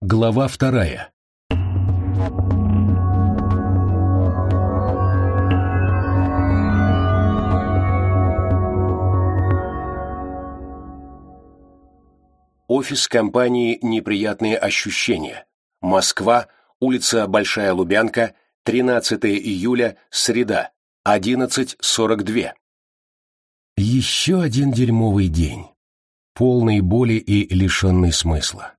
Глава вторая. Офис компании «Неприятные ощущения». Москва, улица Большая Лубянка, 13 июля, среда, 11.42. Еще один дерьмовый день. Полный боли и лишенный смысла.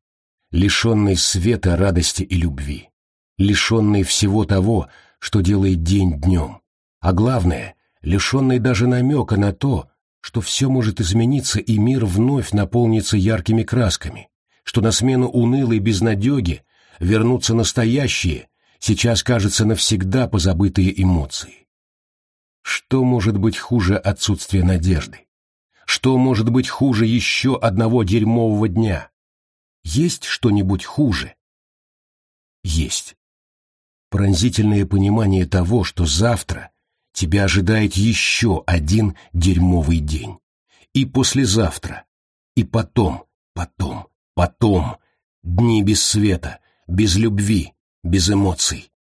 Лишенный света, радости и любви. Лишенный всего того, что делает день днем. А главное, лишенный даже намека на то, что все может измениться и мир вновь наполнится яркими красками, что на смену унылой безнадеге вернутся настоящие, сейчас, кажется, навсегда позабытые эмоции. Что может быть хуже отсутствия надежды? Что может быть хуже еще одного дерьмового дня? Есть что-нибудь хуже? Есть. Пронзительное понимание того, что завтра тебя ожидает еще один дерьмовый день. И послезавтра, и потом, потом, потом, дни без света, без любви, без эмоций,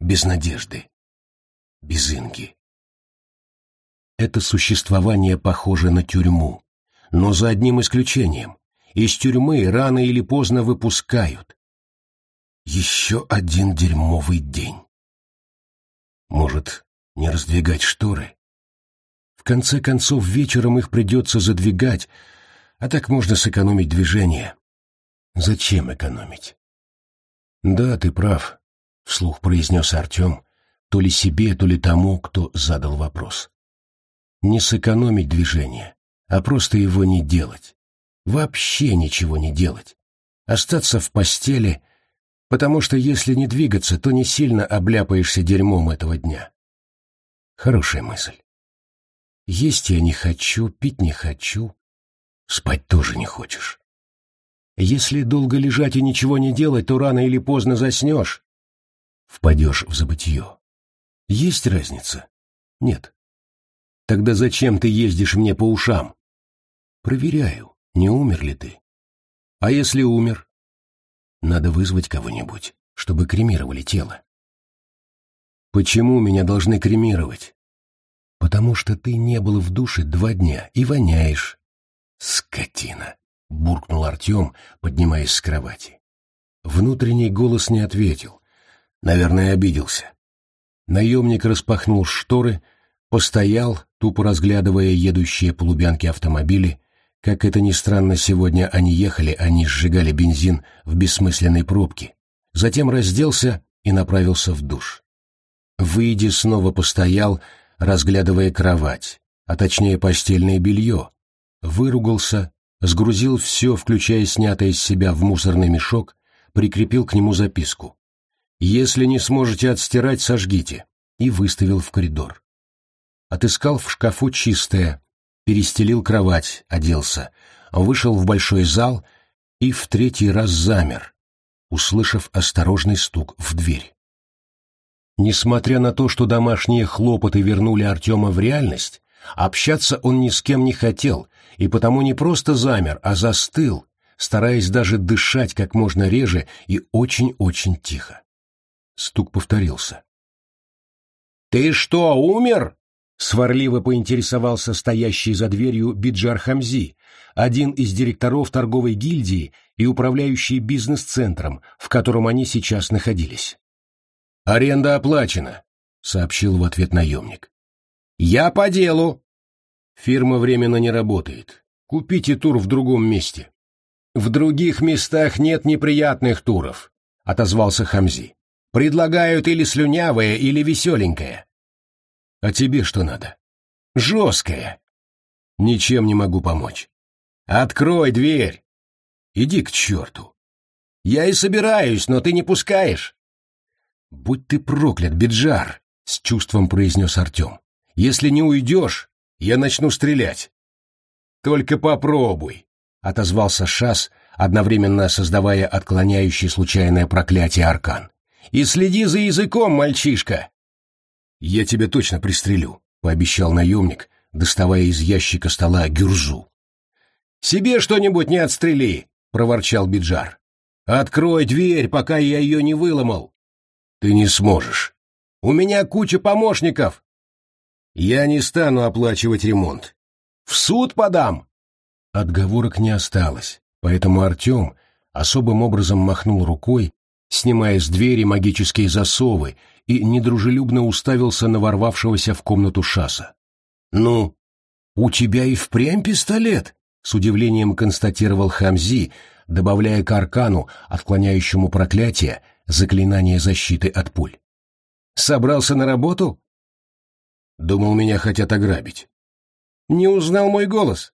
без надежды, без Инги. Это существование похоже на тюрьму, но за одним исключением. Из тюрьмы рано или поздно выпускают. Еще один дерьмовый день. Может, не раздвигать шторы. В конце концов, вечером их придется задвигать, а так можно сэкономить движение. Зачем экономить? Да, ты прав, — вслух произнес Артем, то ли себе, то ли тому, кто задал вопрос. Не сэкономить движение, а просто его не делать. Вообще ничего не делать. Остаться в постели, потому что если не двигаться, то не сильно обляпаешься дерьмом этого дня. Хорошая мысль. Есть я не хочу, пить не хочу, спать тоже не хочешь. Если долго лежать и ничего не делать, то рано или поздно заснешь. Впадешь в забытье. Есть разница? Нет. Тогда зачем ты ездишь мне по ушам? Проверяю, не умер ли ты. А если умер? Надо вызвать кого-нибудь, чтобы кремировали тело. Почему меня должны кремировать? Потому что ты не был в душе два дня и воняешь. Скотина! Буркнул Артем, поднимаясь с кровати. Внутренний голос не ответил. Наверное, обиделся. Наемник распахнул шторы, постоял, тупо разглядывая едущие по Лубянке автомобили. Как это ни странно, сегодня они ехали, они сжигали бензин в бессмысленной пробке. Затем разделся и направился в душ. Выйди снова постоял, разглядывая кровать, а точнее постельное белье. Выругался, сгрузил все, включая снятое из себя в мусорный мешок, прикрепил к нему записку. «Если не сможете отстирать, сожгите», и выставил в коридор. Отыскал в шкафу чистое, перестелил кровать, оделся, вышел в большой зал и в третий раз замер, услышав осторожный стук в дверь. Несмотря на то, что домашние хлопоты вернули Артема в реальность, общаться он ни с кем не хотел, и потому не просто замер, а застыл, стараясь даже дышать как можно реже и очень-очень тихо. Стук повторился. «Ты что, умер?» — сварливо поинтересовался стоящий за дверью Биджар Хамзи, один из директоров торговой гильдии и управляющий бизнес-центром, в котором они сейчас находились. «Аренда оплачена», — сообщил в ответ наемник. «Я по делу». «Фирма временно не работает. Купите тур в другом месте». «В других местах нет неприятных туров», — отозвался Хамзи. «Предлагают или слюнявое, или веселенькое». «А тебе что надо?» «Жесткое». «Ничем не могу помочь». «Открой дверь». «Иди к черту». «Я и собираюсь, но ты не пускаешь». «Будь ты проклят, Биджар!» — с чувством произнес Артем. «Если не уйдешь, я начну стрелять». «Только попробуй!» — отозвался Шас, одновременно создавая отклоняющий случайное проклятие аркан. «И следи за языком, мальчишка!» «Я тебя точно пристрелю», — пообещал наемник, доставая из ящика стола гюрзу. «Себе что-нибудь не отстрели!» — проворчал Биджар. Открой дверь, пока я ее не выломал. Ты не сможешь. У меня куча помощников. Я не стану оплачивать ремонт. В суд подам. Отговорок не осталось, поэтому Артем особым образом махнул рукой, снимая с двери магические засовы, и недружелюбно уставился на ворвавшегося в комнату Шаса. «Ну, у тебя и впрямь пистолет?» — с удивлением констатировал Хамзи, добавляя к аркану, отклоняющему проклятие, заклинание защиты от пуль. «Собрался на работу?» «Думал, меня хотят ограбить». «Не узнал мой голос?»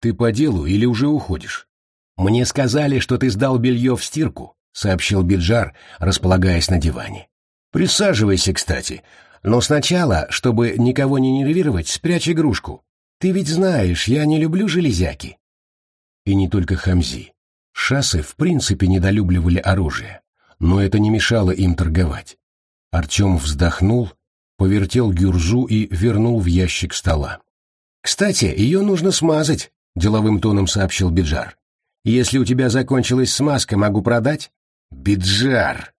«Ты по делу или уже уходишь?» «Мне сказали, что ты сдал белье в стирку», — сообщил Биджар, располагаясь на диване. «Присаживайся, кстати. Но сначала, чтобы никого не нервировать, спрячь игрушку. Ты ведь знаешь, я не люблю железяки». И не только Хамзи. Шасы в принципе недолюбливали оружие, но это не мешало им торговать. Артем вздохнул, повертел гюрзу и вернул в ящик стола. «Кстати, ее нужно смазать», — деловым тоном сообщил Биджар. «Если у тебя закончилась смазка, могу продать?» «Биджар!»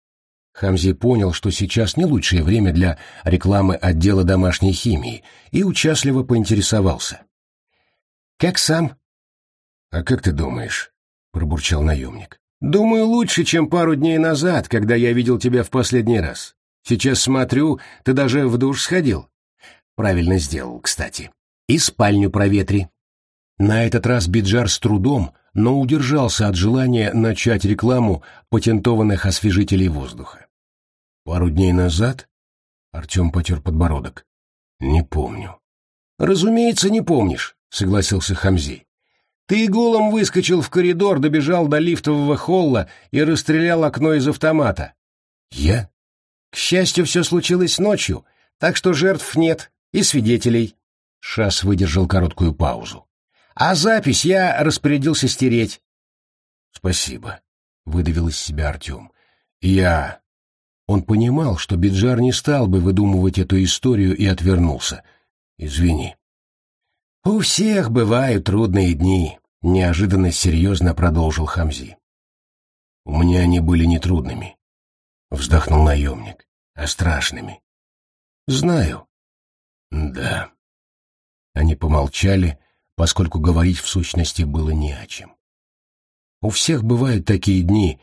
Хамзи понял, что сейчас не лучшее время для рекламы отдела домашней химии, и участливо поинтересовался. «Как сам?» «А как ты думаешь?» — пробурчал наемник. «Думаю, лучше, чем пару дней назад, когда я видел тебя в последний раз. Сейчас смотрю, ты даже в душ сходил». «Правильно сделал, кстати. И спальню проветри». На этот раз Биджар с трудом, но удержался от желания начать рекламу патентованных освежителей воздуха. «Пару дней назад?» — Артем потер подбородок. «Не помню». «Разумеется, не помнишь», — согласился Хамзи. «Ты голым выскочил в коридор, добежал до лифтового холла и расстрелял окно из автомата». «Я?» «К счастью, все случилось ночью, так что жертв нет и свидетелей». Шас выдержал короткую паузу. А запись я распорядился стереть. Спасибо, выдавил из себя Артем. Я... Он понимал, что Биджар не стал бы выдумывать эту историю и отвернулся. Извини. У всех бывают трудные дни, неожиданно серьезно продолжил Хамзи. У меня они были не трудными, вздохнул наемник, а страшными. Знаю. Да. Они помолчали, поскольку говорить в сущности было не о чем. У всех бывают такие дни,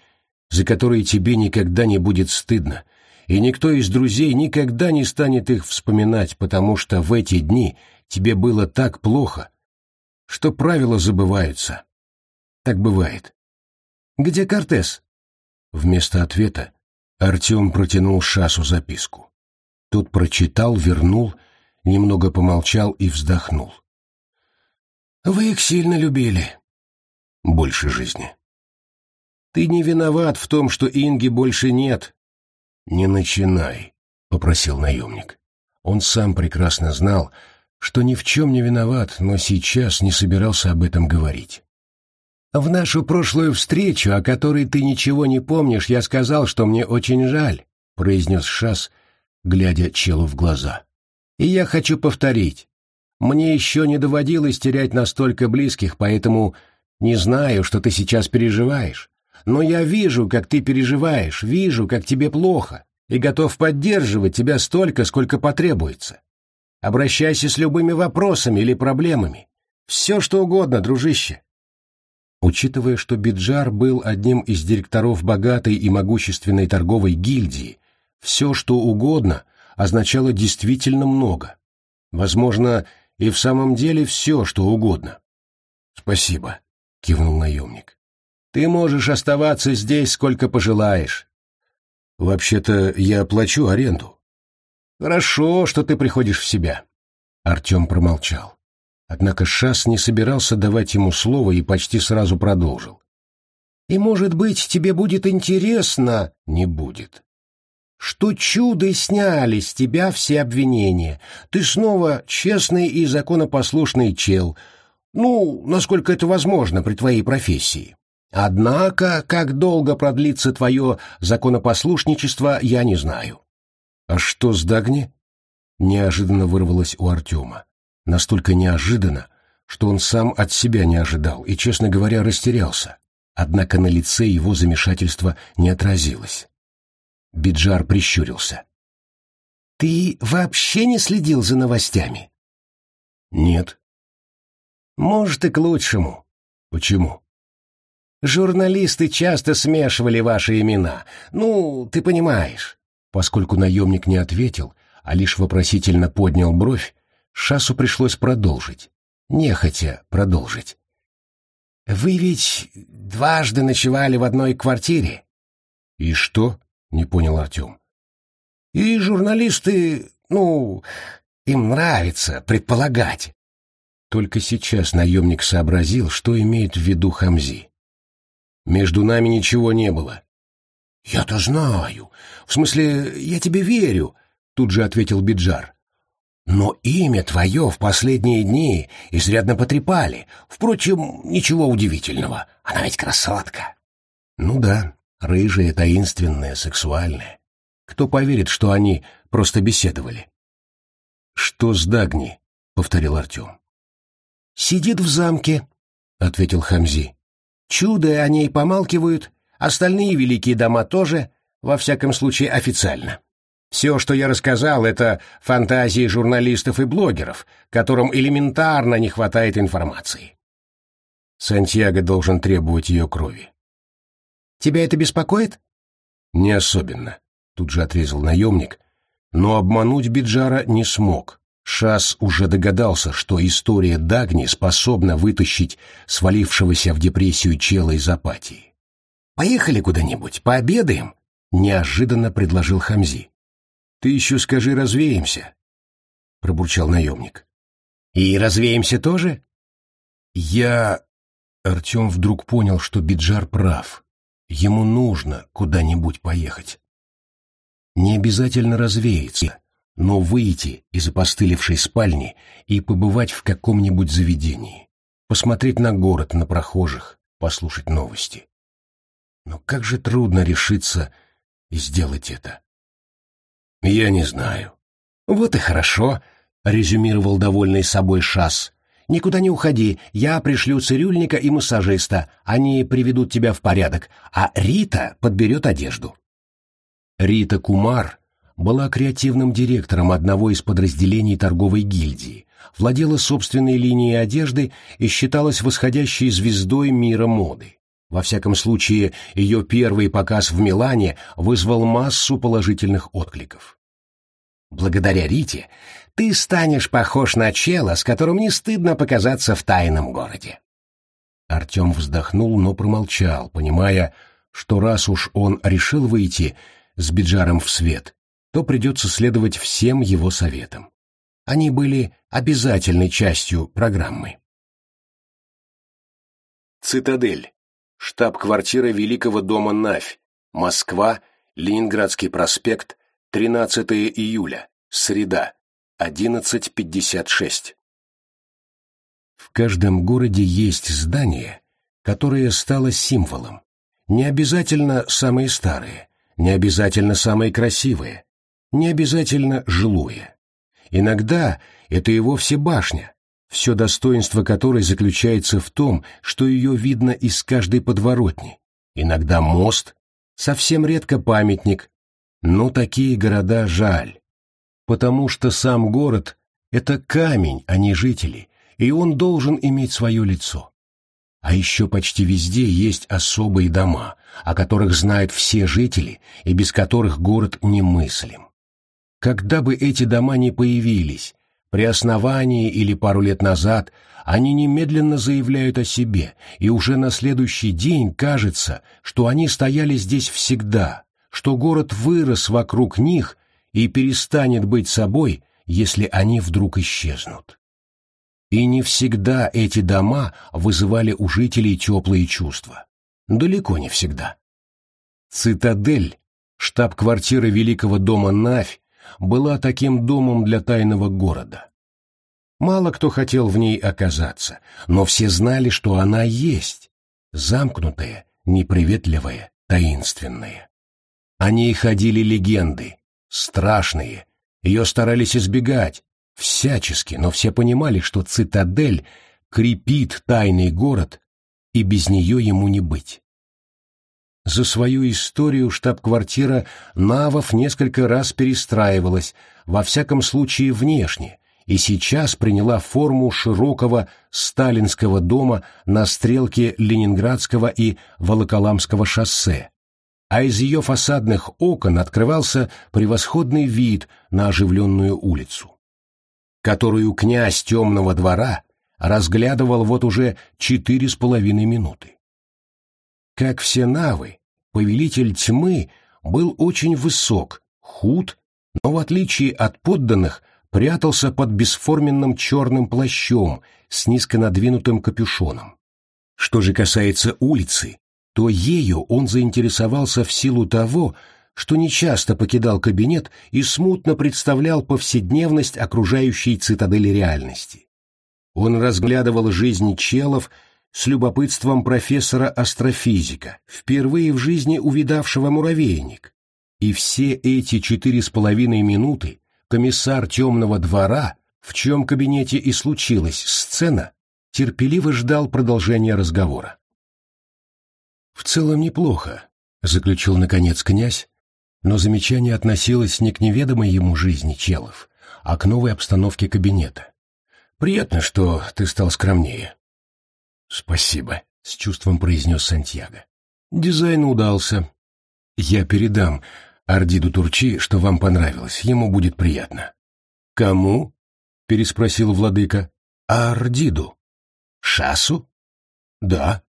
за которые тебе никогда не будет стыдно, и никто из друзей никогда не станет их вспоминать, потому что в эти дни тебе было так плохо, что правила забываются. Так бывает. «Где Кортес?» Вместо ответа Артем протянул Шасу записку. Тот прочитал, вернул, немного помолчал и вздохнул. Вы их сильно любили. Больше жизни. Ты не виноват в том, что Инги больше нет. Не начинай, попросил наемник. Он сам прекрасно знал, что ни в чем не виноват, но сейчас не собирался об этом говорить. В нашу прошлую встречу, о которой ты ничего не помнишь, я сказал, что мне очень жаль, произнес Шас, глядя челу в глаза. И я хочу повторить. Мне еще не доводилось терять настолько близких, поэтому не знаю, что ты сейчас переживаешь. Но я вижу, как ты переживаешь, вижу, как тебе плохо, и готов поддерживать тебя столько, сколько потребуется. Обращайся с любыми вопросами или проблемами. Все, что угодно, дружище. Учитывая, что Биджар был одним из директоров богатой и могущественной торговой гильдии, все, что угодно, означало действительно много. Возможно, и в самом деле все, что угодно. «Спасибо», — кивнул наемник. «Ты можешь оставаться здесь, сколько пожелаешь». «Вообще-то я плачу аренду». «Хорошо, что ты приходишь в себя». Артем промолчал. Однако Шас не собирался давать ему слово и почти сразу продолжил. «И, может быть, тебе будет интересно?» «Не будет что чудо сняли с тебя все обвинения. Ты снова честный и законопослушный чел. Ну, насколько это возможно при твоей профессии. Однако, как долго продлится твое законопослушничество, я не знаю. А что с Дагни? Неожиданно вырвалось у Артема. Настолько неожиданно, что он сам от себя не ожидал и, честно говоря, растерялся. однако на лице его замешательство не отразилось. Биджар прищурился. «Ты вообще не следил за новостями?» «Нет». «Может, и к лучшему». «Почему?» «Журналисты часто смешивали ваши имена. Ну, ты понимаешь». Поскольку наемник не ответил, а лишь вопросительно поднял бровь, Шасу пришлось продолжить. Нехотя продолжить. «Вы ведь дважды ночевали в одной квартире?» «И что?» — не понял Артем. «И журналисты, ну, им нравится предполагать». Только сейчас наемник сообразил, что имеет в виду Хамзи. «Между нами ничего не было». «Я-то знаю. В смысле, я тебе верю», — тут же ответил Биджар. «Но имя твое в последние дни изрядно потрепали. Впрочем, ничего удивительного. Она ведь красотка». «Ну да, рыжая, таинственная, сексуальная. Кто поверит, что они просто беседовали?» «Что с Дагни?» — повторил Артем. «Сидит в замке», — ответил Хамзи. «Чудо о ней помалкивают, остальные великие дома тоже, во всяком случае официально. Все, что я рассказал, это фантазии журналистов и блогеров, которым элементарно не хватает информации. Сантьяго должен требовать ее крови. Тебя это беспокоит? Не особенно, тут же отрезал наемник, но обмануть Биджара не смог. Шас уже догадался, что история Дагни способна вытащить свалившегося в депрессию чела из апатии. «Поехали куда-нибудь, пообедаем», — неожиданно предложил Хамзи. «Ты еще скажи, развеемся», — пробурчал наемник. «И развеемся тоже?» «Я...» Артем вдруг понял, что Биджар прав. Ему нужно куда-нибудь поехать. Не обязательно развеяться, но выйти из опостылевшей спальни и побывать в каком-нибудь заведении, посмотреть на город, на прохожих, послушать новости. Но как же трудно решиться и сделать это. «Я не знаю». «Вот и хорошо», — резюмировал довольный собой Шас. «Никуда не уходи, я пришлю цирюльника и массажиста, они приведут тебя в порядок, а Рита подберет одежду». Рита Кумар была креативным директором одного из подразделений торговой гильдии, владела собственной линией одежды и считалась восходящей звездой мира моды. Во всяком случае, ее первый показ в Милане вызвал массу положительных откликов. Благодаря Рите ты станешь похож на чела, с которым не стыдно показаться в тайном городе. Артем вздохнул, но промолчал, понимая, что раз уж он решил выйти с Биджаром в свет, то придется следовать всем его советам. Они были обязательной частью программы. Цитадель штаб-квартира Великого дома Навь, Москва, Ленинградский проспект, 13 июля, среда, 11.56. В каждом городе есть здание, которое стало символом. Не обязательно самые старые, не обязательно самые красивые, не обязательно жилое. Иногда это и вовсе башня, все достоинство которой заключается в том, что ее видно из каждой подворотни. Иногда мост, совсем редко памятник, но такие города жаль, потому что сам город — это камень, а не жители, и он должен иметь свое лицо. А еще почти везде есть особые дома, о которых знают все жители и без которых город немыслим. Когда бы эти дома не появились, при основании или пару лет назад они немедленно заявляют о себе, и уже на следующий день кажется, что они стояли здесь всегда, что город вырос вокруг них и перестанет быть собой, если они вдруг исчезнут. И не всегда эти дома вызывали у жителей теплые чувства. Далеко не всегда. Цитадель, штаб-квартира Великого дома Навь, была таким домом для тайного города. Мало кто хотел в ней оказаться, но все знали, что она есть, замкнутая, неприветливая, таинственная. О ней ходили легенды, страшные, ее старались избегать, всячески, но все понимали, что цитадель крепит тайный город, и без нее ему не быть. За свою историю штаб-квартира Навов несколько раз перестраивалась, во всяком случае внешне, и сейчас приняла форму широкого сталинского дома на стрелке Ленинградского и Волоколамского шоссе, а из ее фасадных окон открывался превосходный вид на оживленную улицу, которую князь темного двора разглядывал вот уже четыре с половиной минуты. Как все навы, повелитель тьмы был очень высок, худ, но в отличие от подданных прятался под бесформенным черным плащом с низко надвинутым капюшоном. Что же касается улицы, то ею он заинтересовался в силу того, что нечасто покидал кабинет и смутно представлял повседневность окружающей цитадели реальности. Он разглядывал жизнь челов с любопытством профессора астрофизика, впервые в жизни увидавшего муравейник. И все эти четыре с половиной минуты комиссар темного двора, в чем кабинете и случилась сцена, терпеливо ждал продолжения разговора. «В целом неплохо», — заключил наконец князь, но замечание относилось не к неведомой ему жизни челов, а к новой обстановке кабинета. «Приятно, что ты стал скромнее». «Спасибо», — с чувством произнес Сантьяго. «Дизайн удался. Я передам Ардиду Турчи, что вам понравилось, ему будет приятно». «Кому?» — переспросил владыка. «Ардиду». «Шасу?» «Да».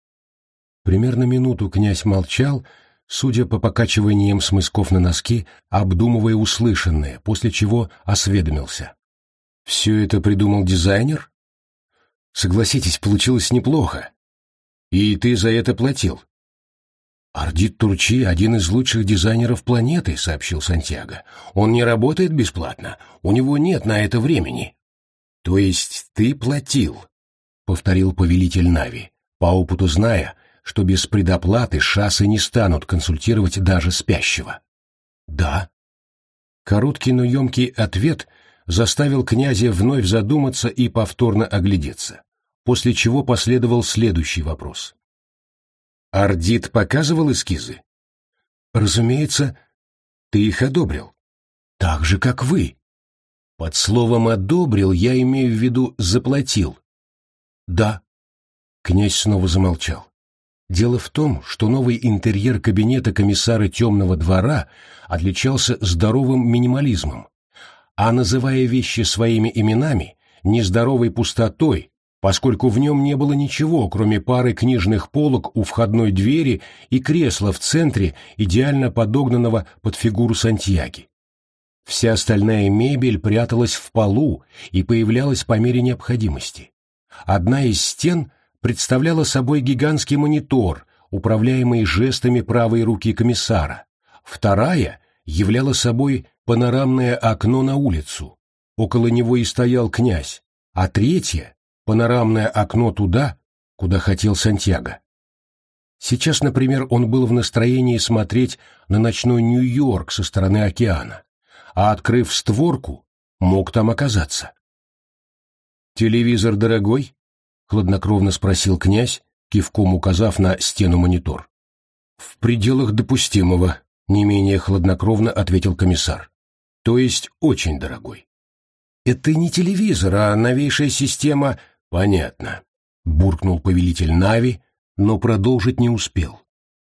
Примерно минуту князь молчал, судя по покачиваниям смысков на носки, обдумывая услышанное, после чего осведомился. «Все это придумал дизайнер?» «Согласитесь, получилось неплохо. И ты за это платил?» «Ардит Турчи — один из лучших дизайнеров планеты», — сообщил Сантьяго. «Он не работает бесплатно, у него нет на это времени». «То есть ты платил?» — повторил повелитель Нави, по опыту зная, что без предоплаты шассы не станут консультировать даже спящего. «Да». Короткий, но емкий ответ заставил князя вновь задуматься и повторно оглядеться, после чего последовал следующий вопрос. Ардит показывал эскизы? Разумеется, ты их одобрил. Так же, как вы. Под словом «одобрил» я имею в виду «заплатил». Да. Князь снова замолчал. Дело в том, что новый интерьер кабинета комиссара темного двора отличался здоровым минимализмом, а называя вещи своими именами, нездоровой пустотой, поскольку в нем не было ничего, кроме пары книжных полок у входной двери и кресла в центре, идеально подогнанного под фигуру Сантьяги. Вся остальная мебель пряталась в полу и появлялась по мере необходимости. Одна из стен представляла собой гигантский монитор, управляемый жестами правой руки комиссара. Вторая являла собой панорамное окно на улицу. Около него и стоял князь, а третья панорамное окно туда, куда хотел Сантьяго. Сейчас, например, он был в настроении смотреть на ночной Нью-Йорк со стороны океана, а, открыв створку, мог там оказаться. «Телевизор дорогой?» — хладнокровно спросил князь, кивком указав на стену монитор. «В пределах допустимого», — не менее хладнокровно ответил комиссар. «То есть очень дорогой». «Это не телевизор, а новейшая система «Понятно», — буркнул повелитель Нави, но продолжить не успел.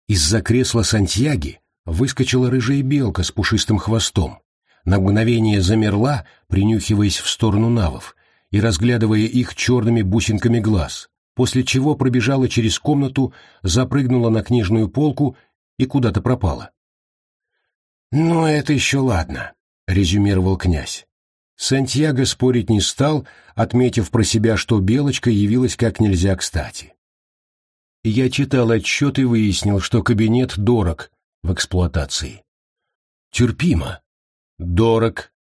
Из-за кресла Сантьяги выскочила рыжая белка с пушистым хвостом, на мгновение замерла, принюхиваясь в сторону навов и разглядывая их черными бусинками глаз, после чего пробежала через комнату, запрыгнула на книжную полку и куда-то пропала. «Ну, это еще ладно», — резюмировал князь. Сантьяго спорить не стал, отметив про себя, что Белочка явилась как нельзя кстати. Я читал отчет и выяснил, что кабинет дорог в эксплуатации. Терпимо. Дорог.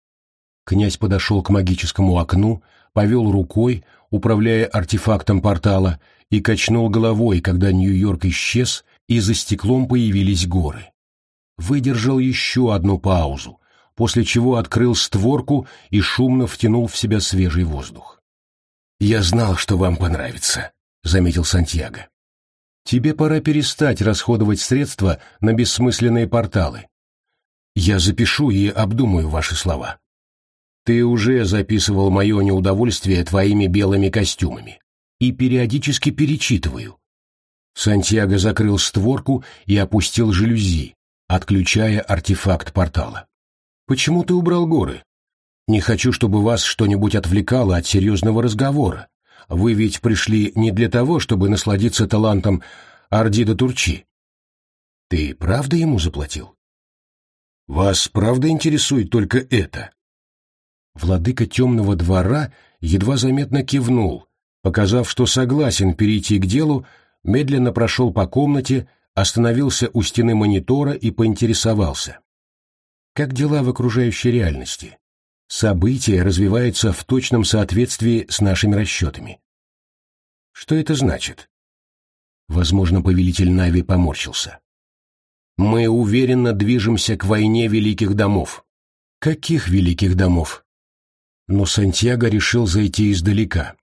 Князь подошел к магическому окну, повел рукой, управляя артефактом портала, и качнул головой, когда Нью-Йорк исчез, и за стеклом появились горы. Выдержал еще одну паузу, после чего открыл створку и шумно втянул в себя свежий воздух. «Я знал, что вам понравится», — заметил Сантьяго. Тебе пора перестать расходовать средства на бессмысленные порталы. Я запишу и обдумаю ваши слова. Ты уже записывал мое неудовольствие твоими белыми костюмами. И периодически перечитываю. Сантьяго закрыл створку и опустил жалюзи, отключая артефакт портала. «Почему ты убрал горы? Не хочу, чтобы вас что-нибудь отвлекало от серьезного разговора. Вы ведь пришли не для того, чтобы насладиться талантом Ардида Турчи. Ты правда ему заплатил? Вас правда интересует только это? Владыка темного двора едва заметно кивнул, показав, что согласен перейти к делу, медленно прошел по комнате, остановился у стены монитора и поинтересовался. Как дела в окружающей реальности? События развиваются в точном соответствии с нашими расчетами. Что это значит? Возможно, повелитель Нави поморщился. Мы уверенно движемся к войне великих домов. Каких великих домов? Но Сантьяго решил зайти издалека.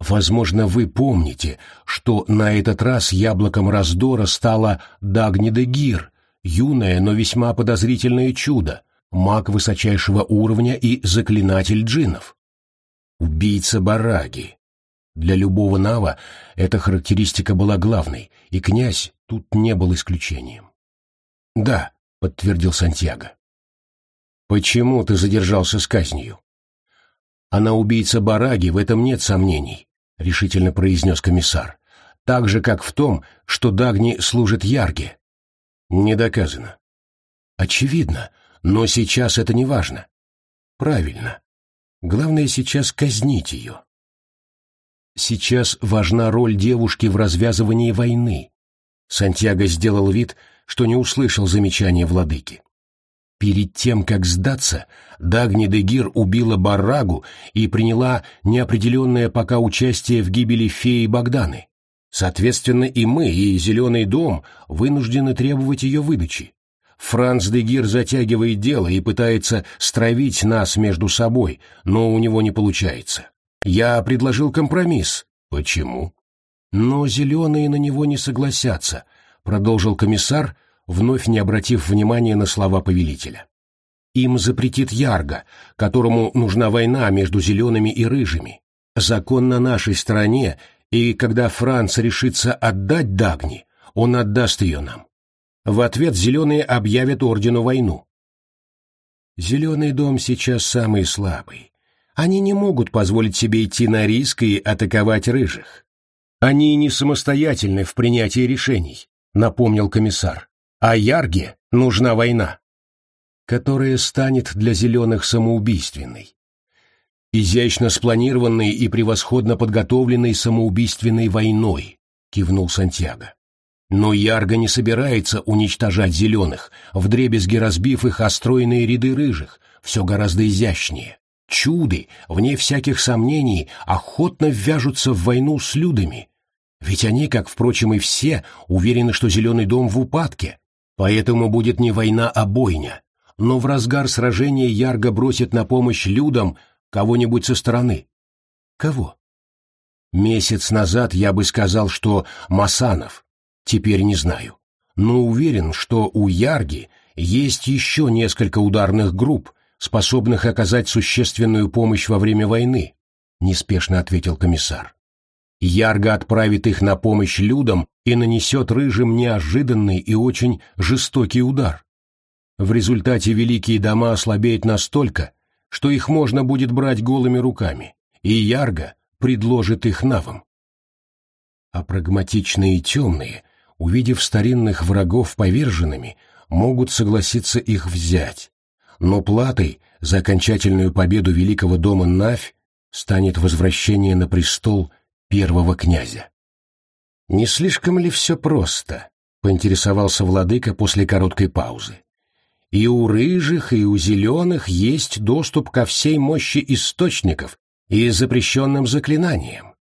Возможно, вы помните, что на этот раз яблоком раздора стала Дагни де Гир, юное, но весьма подозрительное чудо, маг высочайшего уровня и заклинатель джиннов. Убийца Бараги. Для любого Нава эта характеристика была главной, и князь тут не был исключением. «Да», — подтвердил Сантьяго. «Почему ты задержался с казнью?» «Она убийца Бараги, в этом нет сомнений», — решительно произнес комиссар. «Так же, как в том, что Дагни служит Ярге». «Не доказано». «Очевидно, но сейчас это не важно. Правильно. Главное сейчас казнить ее. Сейчас важна роль девушки в развязывании войны. Сантьяго сделал вид, что не услышал замечания владыки. Перед тем, как сдаться, Дагни де Гир убила Баррагу и приняла неопределенное пока участие в гибели феи Богданы. Соответственно, и мы, и Зеленый дом вынуждены требовать ее выдачи. Франц де Гир затягивает дело и пытается стравить нас между собой, но у него не получается. Я предложил компромисс. Почему? Но зеленые на него не согласятся, продолжил комиссар, вновь не обратив внимания на слова повелителя. Им запретит Ярго, которому нужна война между зелеными и рыжими. Закон на нашей стороне, и когда Франц решится отдать Дагни, он отдаст ее нам. В ответ зеленые объявят ордену войну. Зеленый дом сейчас самый слабый. Они не могут позволить себе идти на риск и атаковать рыжих. Они не самостоятельны в принятии решений, напомнил комиссар. А Ярге нужна война, которая станет для зеленых самоубийственной. Изящно спланированной и превосходно подготовленной самоубийственной войной, кивнул Сантьяго. Но Ярго не собирается уничтожать зеленых, вдребезги разбив их о ряды рыжих, все гораздо изящнее. Чуды, вне всяких сомнений, охотно ввяжутся в войну с людами. Ведь они, как, впрочем, и все, уверены, что Зеленый дом в упадке. Поэтому будет не война, а бойня. Но в разгар сражения Ярго бросит на помощь людям кого-нибудь со стороны. Кого? Месяц назад я бы сказал, что Масанов, Теперь не знаю. Но уверен, что у Ярги есть еще несколько ударных групп, способных оказать существенную помощь во время войны, неспешно ответил комиссар. Ярго отправит их на помощь людям и нанесет рыжим неожиданный и очень жестокий удар. В результате великие дома ослабеют настолько, что их можно будет брать голыми руками, и Ярго предложит их навам. А прагматичные и темные увидев старинных врагов поверженными, могут согласиться их взять. Но платой за окончательную победу великого дома Навь станет возвращение на престол первого князя. «Не слишком ли все просто?» — поинтересовался владыка после короткой паузы. «И у рыжих, и у зеленых есть доступ ко всей мощи источников и запрещенным заклинаниям.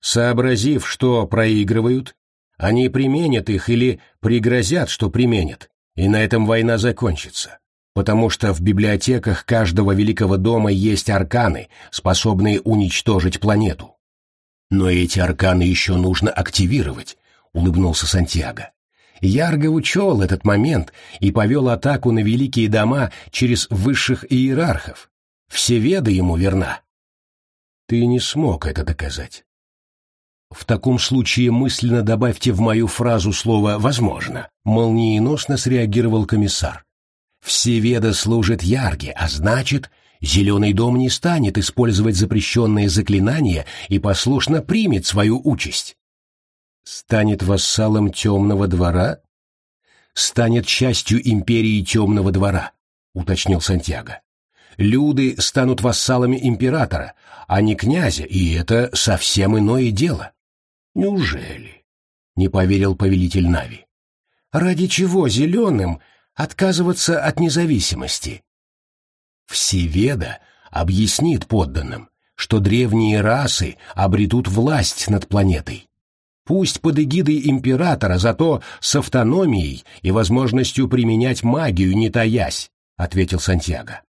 Сообразив, что проигрывают, они применят их или пригрозят, что применят, и на этом война закончится. Потому что в библиотеках каждого великого дома есть арканы, способные уничтожить планету. Но эти арканы еще нужно активировать, — улыбнулся Сантьяго. Ярго учел этот момент и повел атаку на великие дома через высших иерархов. Всеведа ему верна. Ты не смог это доказать. В таком случае мысленно добавьте в мою фразу слово «возможно», молниеносно среагировал комиссар. Всеведа служит Ярге, а значит, Зеленый дом не станет использовать запрещенные заклинания и послушно примет свою участь. Станет вассалом темного двора? Станет частью империи темного двора, уточнил Сантьяго. Люды станут вассалами императора, а не князя, и это совсем иное дело. Неужели? Не поверил повелитель Нави. Ради чего зеленым отказываться от независимости? Всеведа объяснит подданным, что древние расы обретут власть над планетой. Пусть под эгидой императора, зато с автономией и возможностью применять магию, не таясь, — ответил Сантьяго.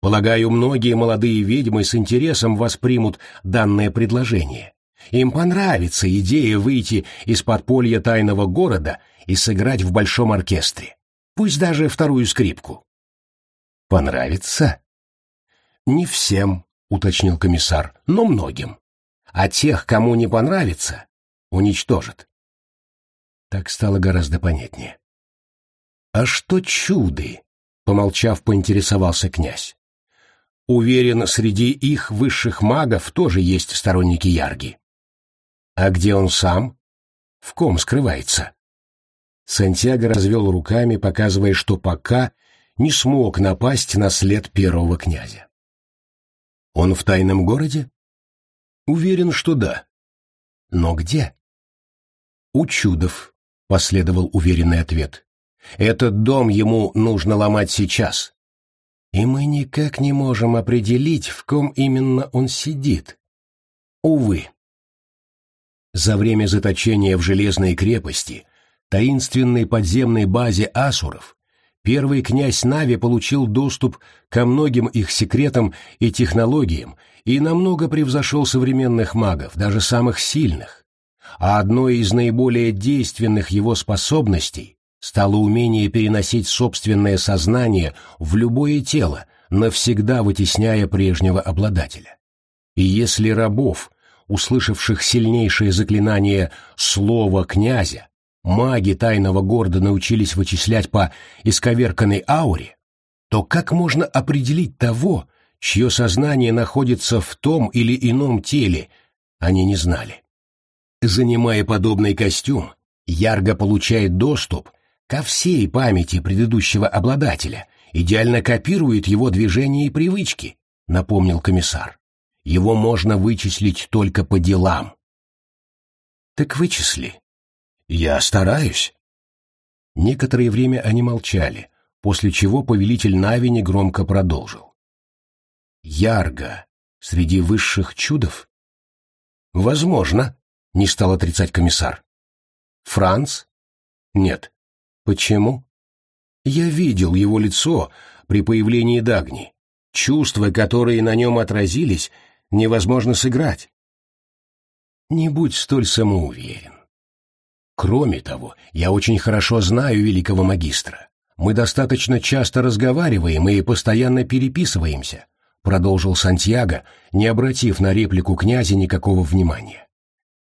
Полагаю, многие молодые ведьмы с интересом воспримут данное предложение. Им понравится идея выйти из подполья тайного города и сыграть в большом оркестре. Пусть даже вторую скрипку. Понравится? Не всем, уточнил комиссар, но многим. А тех, кому не понравится, уничтожат. Так стало гораздо понятнее. А что чуды? Помолчав, поинтересовался князь. Уверен, среди их высших магов тоже есть сторонники Ярги. А где он сам? В ком скрывается? Сантьяго развел руками, показывая, что пока не смог напасть на след первого князя. Он в тайном городе? Уверен, что да. Но где? У Чудов, последовал уверенный ответ. Этот дом ему нужно ломать сейчас и мы никак не можем определить, в ком именно он сидит. Увы. За время заточения в Железной крепости, таинственной подземной базе асуров, первый князь Нави получил доступ ко многим их секретам и технологиям и намного превзошел современных магов, даже самых сильных. А одной из наиболее действенных его способностей стало умение переносить собственное сознание в любое тело, навсегда вытесняя прежнего обладателя. И если рабов, услышавших сильнейшее заклинание «Слово князя», маги тайного города научились вычислять по исковерканной ауре, то как можно определить того, чье сознание находится в том или ином теле, они не знали. Занимая подобный костюм, Ярго получает доступ ко всей памяти предыдущего обладателя, идеально копирует его движения и привычки, напомнил комиссар. Его можно вычислить только по делам. Так вычисли. Я стараюсь. Некоторое время они молчали, после чего повелитель Нави громко продолжил. Ярго среди высших чудов? Возможно, не стал отрицать комиссар. Франц? Нет. Почему? Я видел его лицо при появлении Дагни. Чувства, которые на нем отразились, невозможно сыграть. Не будь столь самоуверен. Кроме того, я очень хорошо знаю великого магистра. Мы достаточно часто разговариваем и постоянно переписываемся, продолжил Сантьяго, не обратив на реплику князя никакого внимания.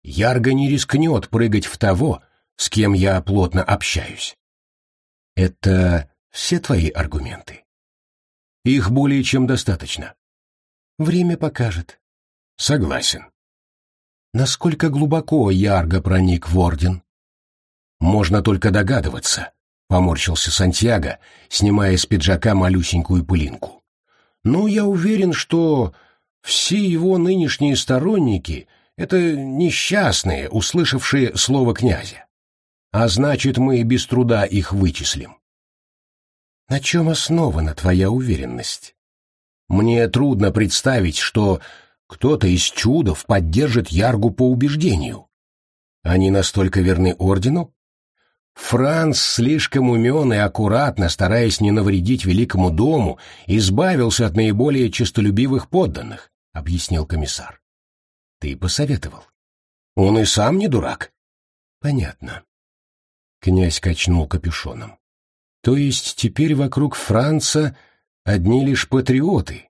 Ярго не рискнет прыгать в того, с кем я плотно общаюсь. Это все твои аргументы? Их более чем достаточно. Время покажет. Согласен. Насколько глубоко Ярго проник в Орден? Можно только догадываться, поморщился Сантьяго, снимая с пиджака малюсенькую пылинку. Но я уверен, что все его нынешние сторонники — это несчастные, услышавшие слово князя а значит, мы без труда их вычислим. На чем основана твоя уверенность? Мне трудно представить, что кто-то из чудов поддержит Яргу по убеждению. Они настолько верны ордену? Франц слишком умен и аккуратно, стараясь не навредить великому дому, избавился от наиболее честолюбивых подданных, — объяснил комиссар. Ты посоветовал. Он и сам не дурак. Понятно. Князь качнул капюшоном. То есть теперь вокруг Франца одни лишь патриоты.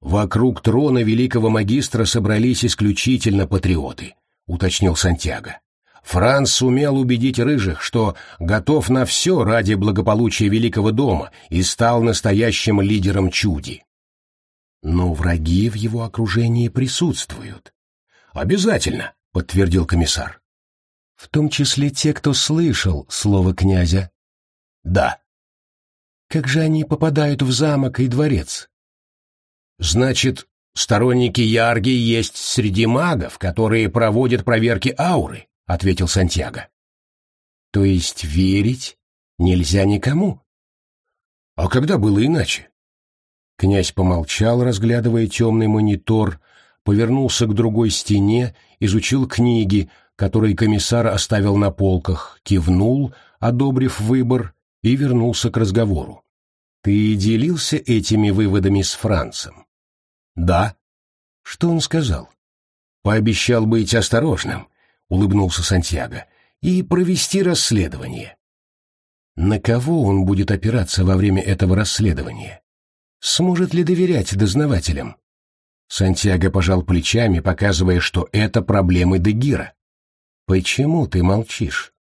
Вокруг трона великого магистра собрались исключительно патриоты, уточнил Сантьяго. Франц сумел убедить рыжих, что готов на все ради благополучия великого дома и стал настоящим лидером чуди. Но враги в его окружении присутствуют. Обязательно, подтвердил комиссар. В том числе те, кто слышал слово князя. Да. Как же они попадают в замок и дворец? Значит, сторонники Ярги есть среди магов, которые проводят проверки ауры, ответил Сантьяго. То есть верить нельзя никому? А когда было иначе? Князь помолчал, разглядывая темный монитор, повернулся к другой стене, изучил книги, которые комиссар оставил на полках, кивнул, одобрив выбор, и вернулся к разговору. «Ты делился этими выводами с Францем?» «Да». «Что он сказал?» «Пообещал быть осторожным», — улыбнулся Сантьяго, — «и провести расследование». «На кого он будет опираться во время этого расследования?» Сможет ли доверять дознавателям? Сантьяго пожал плечами, показывая, что это проблемы Дегира. «Почему ты молчишь?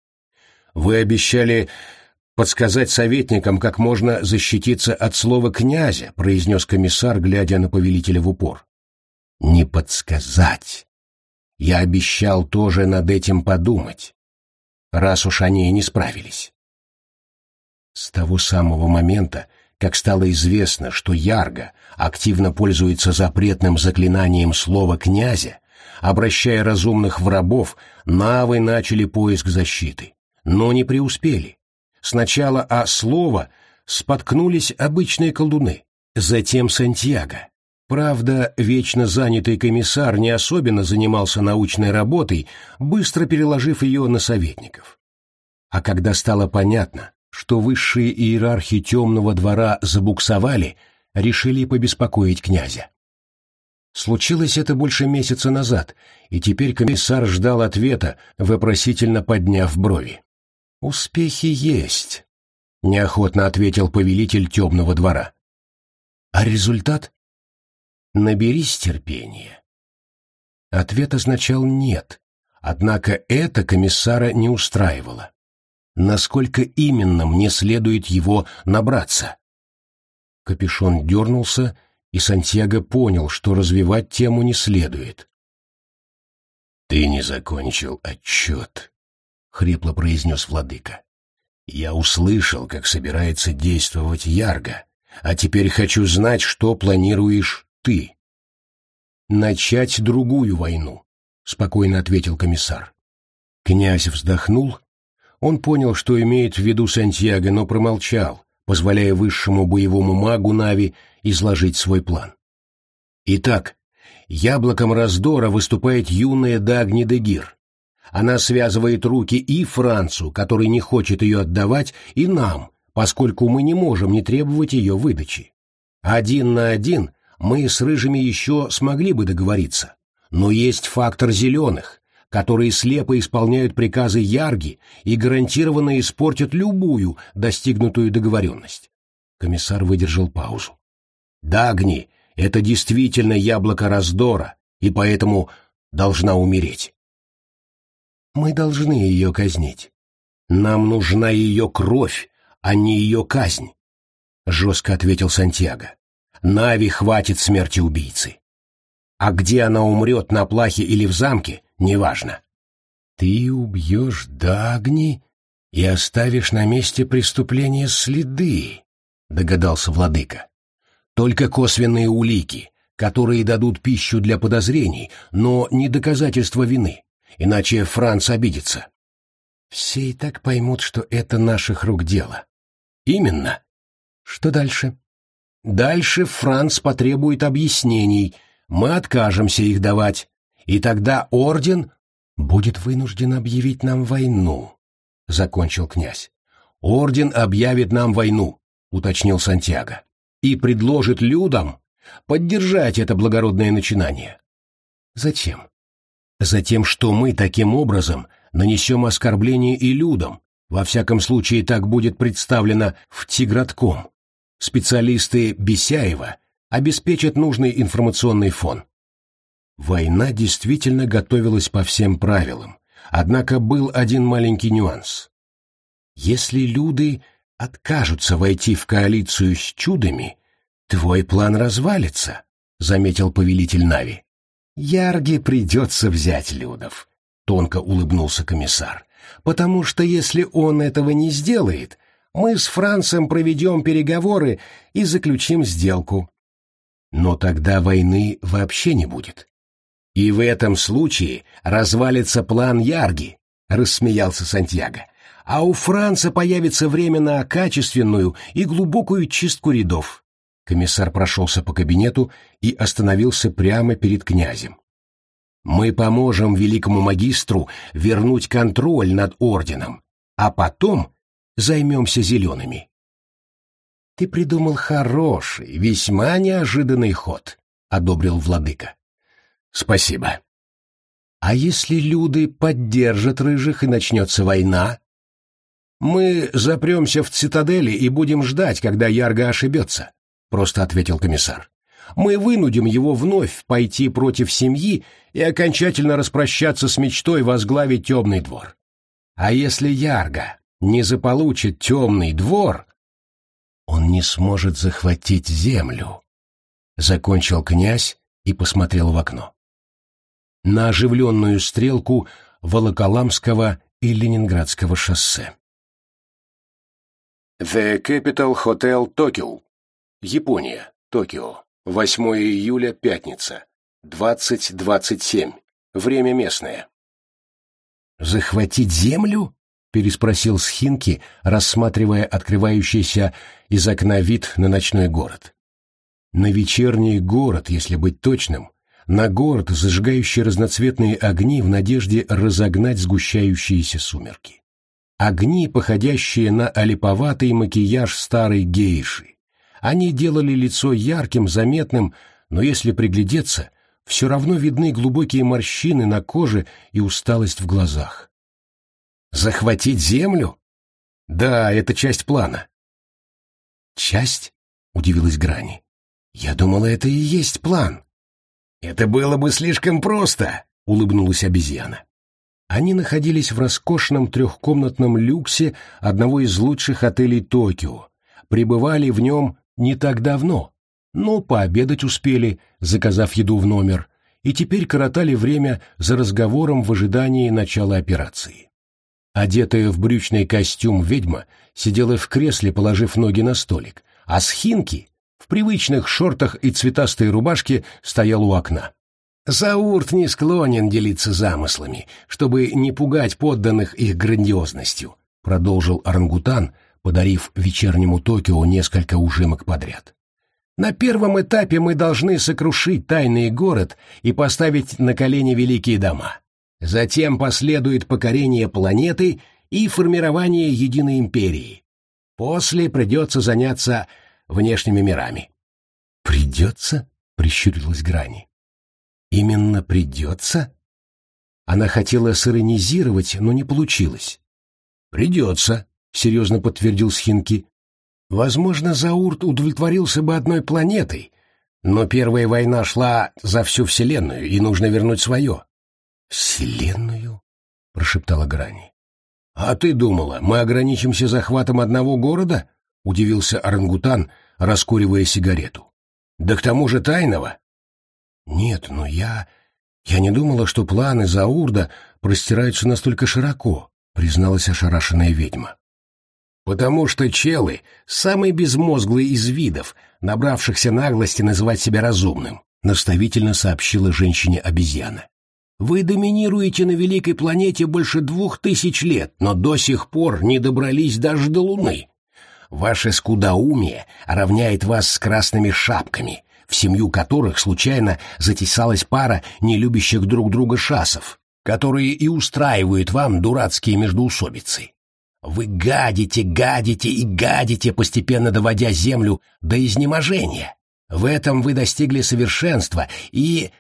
Вы обещали подсказать советникам, как можно защититься от слова «князя», произнес комиссар, глядя на повелителя в упор. «Не подсказать. Я обещал тоже над этим подумать, раз уж они и не справились». С того самого момента, как стало известно, что Ярго активно пользуется запретным заклинанием слова «князя», обращая разумных в рабов, навы начали поиск защиты. Но не преуспели. Сначала о слово споткнулись обычные колдуны, затем Сантьяго. Правда, вечно занятый комиссар не особенно занимался научной работой, быстро переложив ее на советников. А когда стало понятно, что высшие иерархи темного двора забуксовали, решили побеспокоить князя. Случилось это больше месяца назад, и теперь комиссар ждал ответа, вопросительно подняв брови. «Успехи есть», — неохотно ответил повелитель темного двора. «А результат?» «Наберись терпения». Ответ означал «нет», однако это комиссара не устраивало насколько именно мне следует его набраться. Капюшон дернулся, и Сантьяго понял, что развивать тему не следует. «Ты не закончил отчет», — хрипло произнес владыка. «Я услышал, как собирается действовать Ярго, а теперь хочу знать, что планируешь ты». «Начать другую войну», — спокойно ответил комиссар. Князь вздохнул он понял, что имеет в виду Сантьяго, но промолчал, позволяя высшему боевому магу Нави изложить свой план. Итак, яблоком раздора выступает юная Дагни Дегир. Она связывает руки и Францу, который не хочет ее отдавать, и нам, поскольку мы не можем не требовать ее выдачи. Один на один мы с рыжими еще смогли бы договориться, но есть фактор зеленых, которые слепо исполняют приказы Ярги и гарантированно испортят любую достигнутую договоренность. Комиссар выдержал паузу. Дагни — это действительно яблоко раздора, и поэтому должна умереть. Мы должны ее казнить. Нам нужна ее кровь, а не ее казнь, — жестко ответил Сантьяго. Нави хватит смерти убийцы. А где она умрет, на плахе или в замке, неважно. Ты убьешь Дагни и оставишь на месте преступления следы, догадался владыка. Только косвенные улики, которые дадут пищу для подозрений, но не доказательство вины, иначе Франц обидится. Все и так поймут, что это наших рук дело. Именно. Что дальше? Дальше Франц потребует объяснений, мы откажемся их давать, и тогда орден будет вынужден объявить нам войну, — закончил князь. Орден объявит нам войну, — уточнил Сантьяго, — и предложит людям поддержать это благородное начинание. Зачем? Затем, что мы таким образом нанесем оскорбление и людям, во всяком случае так будет представлено в Тигратком. Специалисты Бесяева обеспечат нужный информационный фон. Война действительно готовилась по всем правилам, однако был один маленький нюанс. Если люди откажутся войти в коалицию с чудами, твой план развалится, — заметил повелитель Нави. Ярге придется взять Людов, — тонко улыбнулся комиссар, — потому что если он этого не сделает, мы с Францем проведем переговоры и заключим сделку. Но тогда войны вообще не будет. И в этом случае развалится план Ярги, — рассмеялся Сантьяго а у Франца появится время на качественную и глубокую чистку рядов. Комиссар прошелся по кабинету и остановился прямо перед князем. «Мы поможем великому магистру вернуть контроль над орденом, а потом займемся зелеными». «Ты придумал хороший, весьма неожиданный ход», — одобрил владыка. «Спасибо». «А если люди поддержат рыжих и начнется война?» «Мы запремся в цитадели и будем ждать, когда Ярго ошибется», — просто ответил комиссар. «Мы вынудим его вновь пойти против семьи и окончательно распрощаться с мечтой возглавить темный двор. А если Ярго не заполучит темный двор, он не сможет захватить землю», — закончил князь и посмотрел в окно. На оживленную стрелку Волоколамского и Ленинградского шоссе. The Capital Hotel Tokyo. Япония. Токио. 8 июля, пятница. 20.27. Время местное. «Захватить землю?» — переспросил Схинки, рассматривая открывающийся из окна вид на ночной город. На вечерний город, если быть точным, на город, зажигающий разноцветные огни в надежде разогнать сгущающиеся сумерки огни, походящие на олиповатый макияж старой гейши. Они делали лицо ярким, заметным, но если приглядеться, все равно видны глубокие морщины на коже и усталость в глазах. «Захватить землю?» «Да, это часть плана». «Часть?» — удивилась Грани. «Я думала, это и есть план». «Это было бы слишком просто», — улыбнулась обезьяна. Они находились в роскошном трехкомнатном люксе одного из лучших отелей Токио, пребывали в нем не так давно, но пообедать успели, заказав еду в номер, и теперь коротали время за разговором в ожидании начала операции. Одетая в брючный костюм ведьма сидела в кресле, положив ноги на столик, а Схинки в привычных шортах и цветастой рубашке стоял у окна. Заурт не склонен делиться замыслами, чтобы не пугать подданных их грандиозностью, продолжил орангутан, подарив вечернему Токио несколько ужимок подряд. На первом этапе мы должны сокрушить тайный город и поставить на колени великие дома. Затем последует покорение планеты и формирование единой империи. После придется заняться внешними мирами. «Придется?» — прищурилась Грани. Именно придется? Она хотела сиронизировать, но не получилось. Придется, серьезно подтвердил Схинки. Возможно, Заурт удовлетворился бы одной планетой, но первая война шла за всю Вселенную, и нужно вернуть свое. «Вселенную?» — прошептала Грани. «А ты думала, мы ограничимся захватом одного города?» — удивился орангутан, раскуривая сигарету. «Да к тому же тайного. «Нет, но я... Я не думала, что планы Заурда простираются настолько широко», призналась ошарашенная ведьма. «Потому что челы — самый безмозглый из видов, набравшихся наглости называть себя разумным», наставительно сообщила женщине-обезьяна. «Вы доминируете на великой планете больше двух тысяч лет, но до сих пор не добрались даже до Луны. Ваше скудоумие равняет вас с красными шапками, в семью которых случайно затесалась пара нелюбящих друг друга шасов, которые и устраивают вам дурацкие междоусобицы. Вы гадите, гадите и гадите, постепенно доводя землю до изнеможения. В этом вы достигли совершенства и...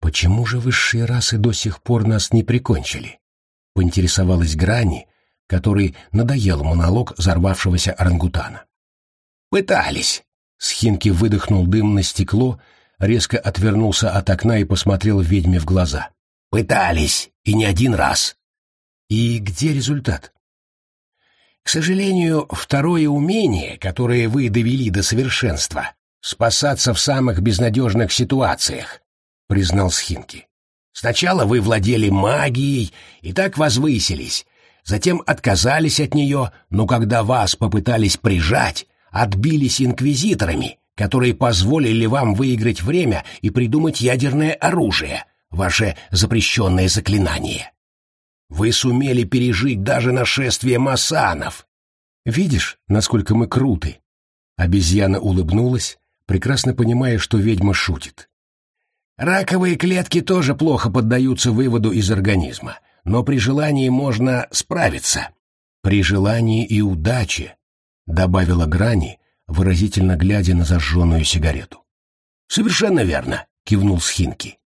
«Почему же высшие расы до сих пор нас не прикончили?» — поинтересовалась Грани, который надоел монолог взорвавшегося орангутана. «Пытались!» — Схинки выдохнул дым на стекло, резко отвернулся от окна и посмотрел ведьме в глаза. «Пытались, и не один раз!» «И где результат?» «К сожалению, второе умение, которое вы довели до совершенства, спасаться в самых безнадежных ситуациях», — признал Схинки. «Сначала вы владели магией и так возвысились, затем отказались от нее, но когда вас попытались прижать, отбились инквизиторами, которые позволили вам выиграть время и придумать ядерное оружие, ваше запрещенное заклинание. Вы сумели пережить даже нашествие масанов. Видишь, насколько мы круты? Обезьяна улыбнулась, прекрасно понимая, что ведьма шутит. Раковые клетки тоже плохо поддаются выводу из организма но при желании можно справиться. При желании и удаче, добавила Грани, выразительно глядя на зажженную сигарету. Совершенно верно, кивнул Схинки,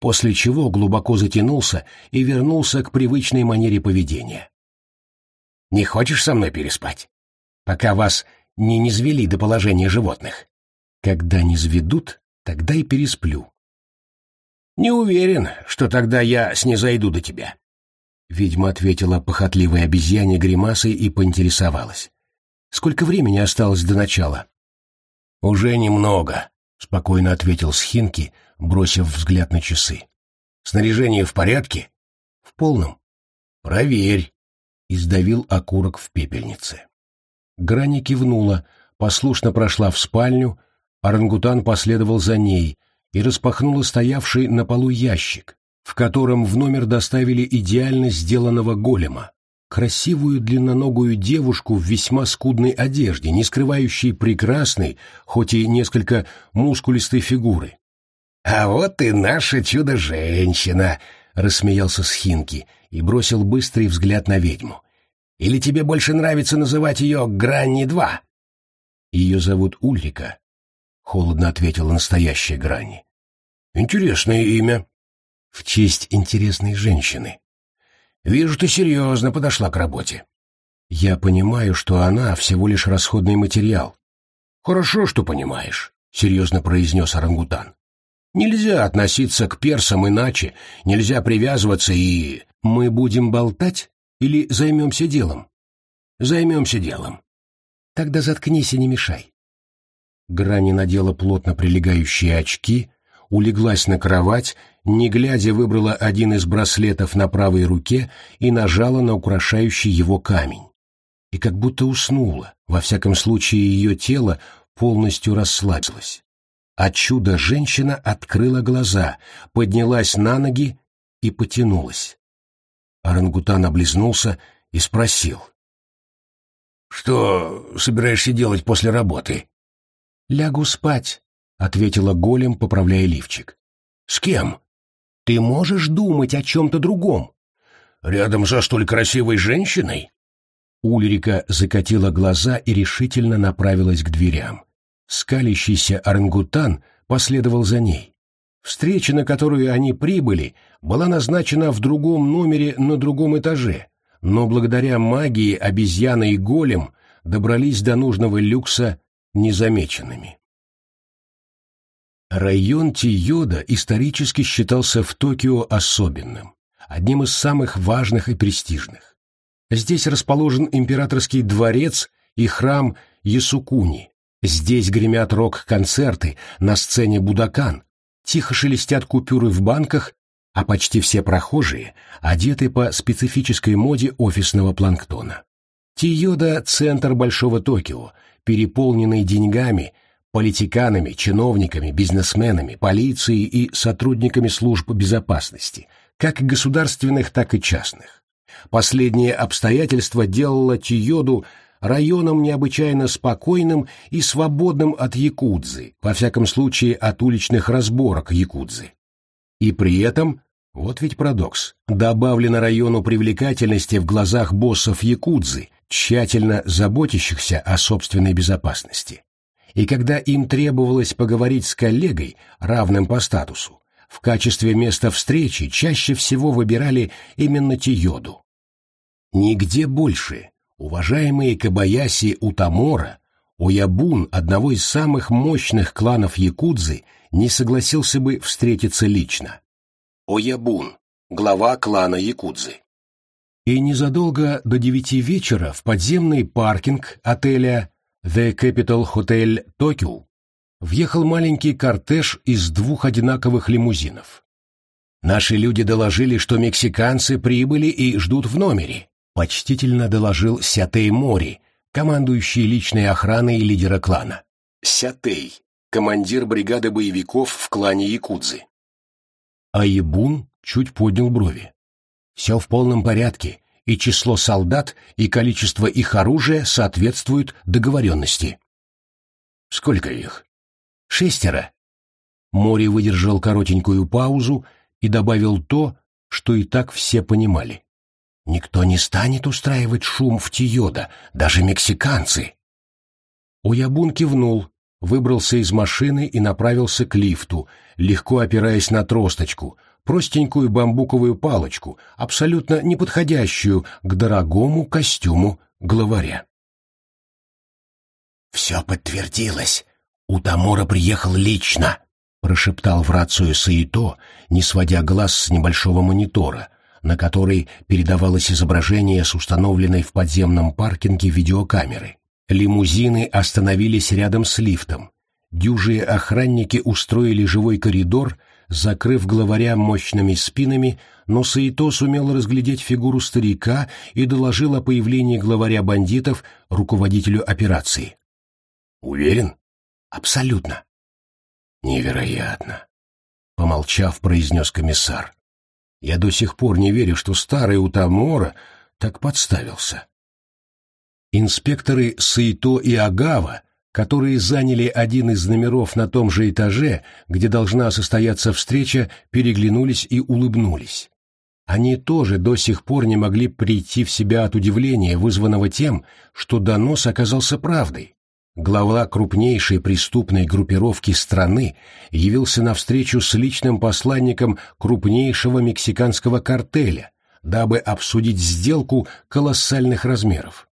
после чего глубоко затянулся и вернулся к привычной манере поведения. Не хочешь со мной переспать? Пока вас не низвели до положения животных. Когда низведут, тогда и пересплю. Не уверен, что тогда я снизойду до тебя. Ведьма ответила похотливой обезьяне гримасой и поинтересовалась. «Сколько времени осталось до начала?» «Уже немного», — спокойно ответил Схинки, бросив взгляд на часы. «Снаряжение в порядке?» «В полном». «Проверь», — издавил окурок в пепельнице. Грани кивнула, послушно прошла в спальню, орангутан последовал за ней и распахнула стоявший на полу ящик, в котором в номер доставили идеально сделанного голема, красивую длинноногую девушку в весьма скудной одежде, не скрывающей прекрасной, хоть и несколько мускулистой фигуры. «А вот и наша чудо-женщина!» — рассмеялся Схинки и бросил быстрый взгляд на ведьму. «Или тебе больше нравится называть ее Гранни-2?» «Ее зовут Ульрика», — холодно ответила настоящая Гранни. «Интересное имя», в честь интересной женщины. Вижу, ты серьезно подошла к работе. Я понимаю, что она всего лишь расходный материал. Хорошо, что понимаешь, серьезно произнес орангутан. Нельзя относиться к персам иначе, нельзя привязываться и... Мы будем болтать или займемся делом? Займемся делом. Тогда заткнись и не мешай. Грани надела плотно прилегающие очки, улеглась на кровать, не глядя выбрала один из браслетов на правой руке и нажала на украшающий его камень. И как будто уснула, во всяком случае ее тело полностью расслабилось. А чудо-женщина открыла глаза, поднялась на ноги и потянулась. Орангутан облизнулся и спросил. «Что собираешься делать после работы?» «Лягу спать», ответила голем, поправляя лифчик. С кем? Ты можешь думать о чем-то другом? Рядом со столь красивой женщиной? Ульрика закатила глаза и решительно направилась к дверям. Скалящийся орангутан последовал за ней. Встреча, на которую они прибыли, была назначена в другом номере на другом этаже, но благодаря магии обезьяна и голем добрались до нужного люкса незамеченными. Район Тиода исторически считался в Токио особенным, одним из самых важных и престижных. Здесь расположен императорский дворец и храм Ясукуни. Здесь гремят рок-концерты на сцене Будакан, тихо шелестят купюры в банках, а почти все прохожие одеты по специфической моде офисного планктона. Тиода – центр Большого Токио, переполненный деньгами политиканами, чиновниками, бизнесменами, полицией и сотрудниками служб безопасности, как государственных, так и частных. Последнее обстоятельство делало Тиоду районом необычайно спокойным и свободным от якудзы, во всяком случае от уличных разборок якудзы. И при этом, вот ведь парадокс, добавлено району привлекательности в глазах боссов якудзы, тщательно заботящихся о собственной безопасности и когда им требовалось поговорить с коллегой, равным по статусу, в качестве места встречи чаще всего выбирали именно Тиоду. Нигде больше уважаемые Кабаяси Утамора, Оябун, одного из самых мощных кланов Якудзы, не согласился бы встретиться лично. Оябун, глава клана Якудзы. И незадолго до девяти вечера в подземный паркинг отеля The Capital Hotel Tokyo въехал маленький кортеж из двух одинаковых лимузинов. «Наши люди доложили, что мексиканцы прибыли и ждут в номере», почтительно доложил Сятей Мори, командующий личной охраной лидера клана. Сятей, командир бригады боевиков в клане Якудзы. А Ебун чуть поднял брови. Все в полном порядке, и число солдат, и количество их оружия соответствуют договоренности. Сколько их? Шестеро. Мори выдержал коротенькую паузу и добавил то, что и так все понимали. Никто не станет устраивать шум в Тиода, даже мексиканцы. Уябун кивнул, выбрался из машины и направился к лифту, легко опираясь на тросточку, простенькую бамбуковую палочку, абсолютно неподходящую к дорогому костюму главаря. «Все подтвердилось. Утамора приехал лично», — прошептал в рацию Саито, не сводя глаз с небольшого монитора, на который передавалось изображение с установленной в подземном паркинге видеокамеры. Лимузины остановились рядом с лифтом. Дюжие охранники устроили живой коридор, закрыв главаря мощными спинами, но Саито сумел разглядеть фигуру старика и доложил о появлении главаря бандитов руководителю операции. «Уверен?» «Абсолютно». «Невероятно», — помолчав, произнес комиссар. Я до сих пор не верю, что старый Утамора так подставился. Инспекторы Саито и Агава, которые заняли один из номеров на том же этаже, где должна состояться встреча, переглянулись и улыбнулись. Они тоже до сих пор не могли прийти в себя от удивления, вызванного тем, что донос оказался правдой глава крупнейшей преступной группировки страны, явился на встречу с личным посланником крупнейшего мексиканского картеля, дабы обсудить сделку колоссальных размеров.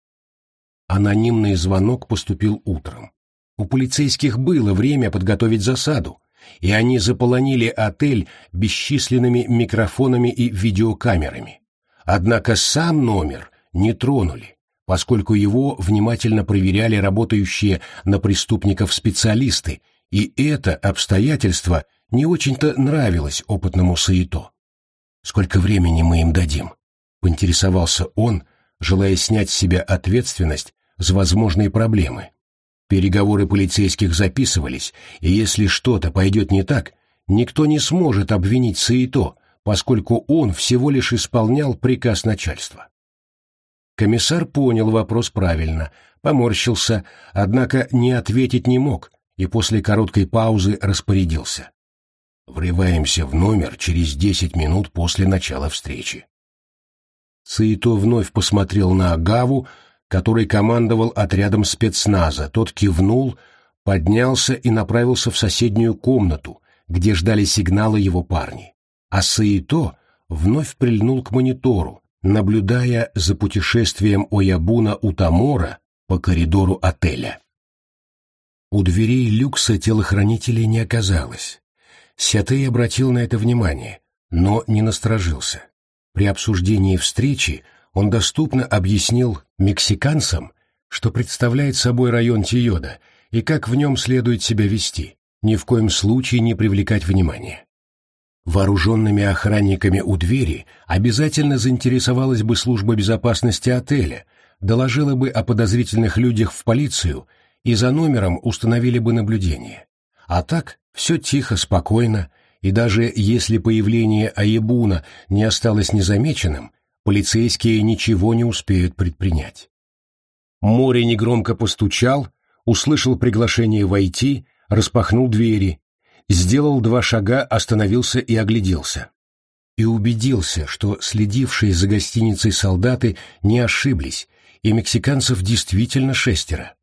Анонимный звонок поступил утром. У полицейских было время подготовить засаду, и они заполонили отель бесчисленными микрофонами и видеокамерами. Однако сам номер не тронули поскольку его внимательно проверяли работающие на преступников специалисты, и это обстоятельство не очень-то нравилось опытному Саито. «Сколько времени мы им дадим?» — поинтересовался он, желая снять с себя ответственность за возможные проблемы. Переговоры полицейских записывались, и если что-то пойдет не так, никто не сможет обвинить Саито, поскольку он всего лишь исполнял приказ начальства. Комиссар понял вопрос правильно, поморщился, однако не ответить не мог и после короткой паузы распорядился. Врываемся в номер через десять минут после начала встречи. Цаито вновь посмотрел на Агаву, который командовал отрядом спецназа. Тот кивнул, поднялся и направился в соседнюю комнату, где ждали сигнала его парни. А Саито вновь прильнул к монитору, наблюдая за путешествием Оябуна Утамора по коридору отеля. У дверей люкса телохранителей не оказалось. Сятей обратил на это внимание, но не насторожился. При обсуждении встречи он доступно объяснил мексиканцам, что представляет собой район Тиода и как в нем следует себя вести, ни в коем случае не привлекать внимания вооруженными охранниками у двери обязательно заинтересовалась бы служба безопасности отеля, доложила бы о подозрительных людях в полицию и за номером установили бы наблюдение. А так все тихо, спокойно, и даже если появление Аебуна не осталось незамеченным, полицейские ничего не успеют предпринять. Море негромко постучал, услышал приглашение войти, распахнул двери, сделал два шага, остановился и огляделся. И убедился, что следившие за гостиницей солдаты не ошиблись, и мексиканцев действительно шестеро.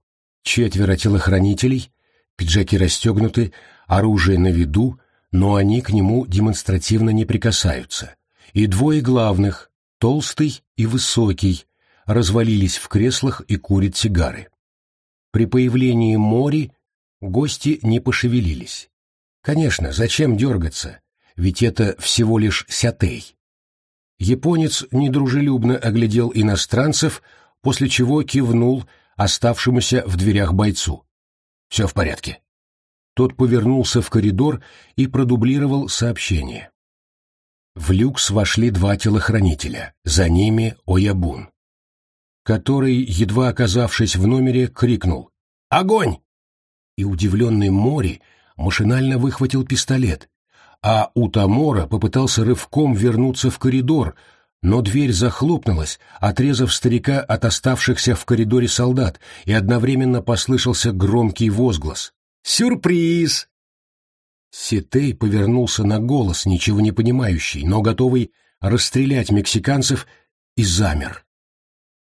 Четверо телохранителей, пиджаки расстегнуты, оружие на виду, но они к нему демонстративно не прикасаются. И двое главных, толстый и высокий, развалились в креслах и курят сигары. При появлении Мори гости не пошевелились. Конечно, зачем дергаться, ведь это всего лишь сятей. Японец недружелюбно оглядел иностранцев, после чего кивнул оставшемуся в дверях бойцу. «Все в порядке». Тот повернулся в коридор и продублировал сообщение. В люкс вошли два телохранителя, за ними Оябун, который, едва оказавшись в номере, крикнул «Огонь!» И удивленный Мори машинально выхватил пистолет, а Утамора попытался рывком вернуться в коридор, но дверь захлопнулась, отрезав старика от оставшихся в коридоре солдат, и одновременно послышался громкий возглас. «Сюрприз!» Сетей повернулся на голос, ничего не понимающий, но готовый расстрелять мексиканцев, и замер.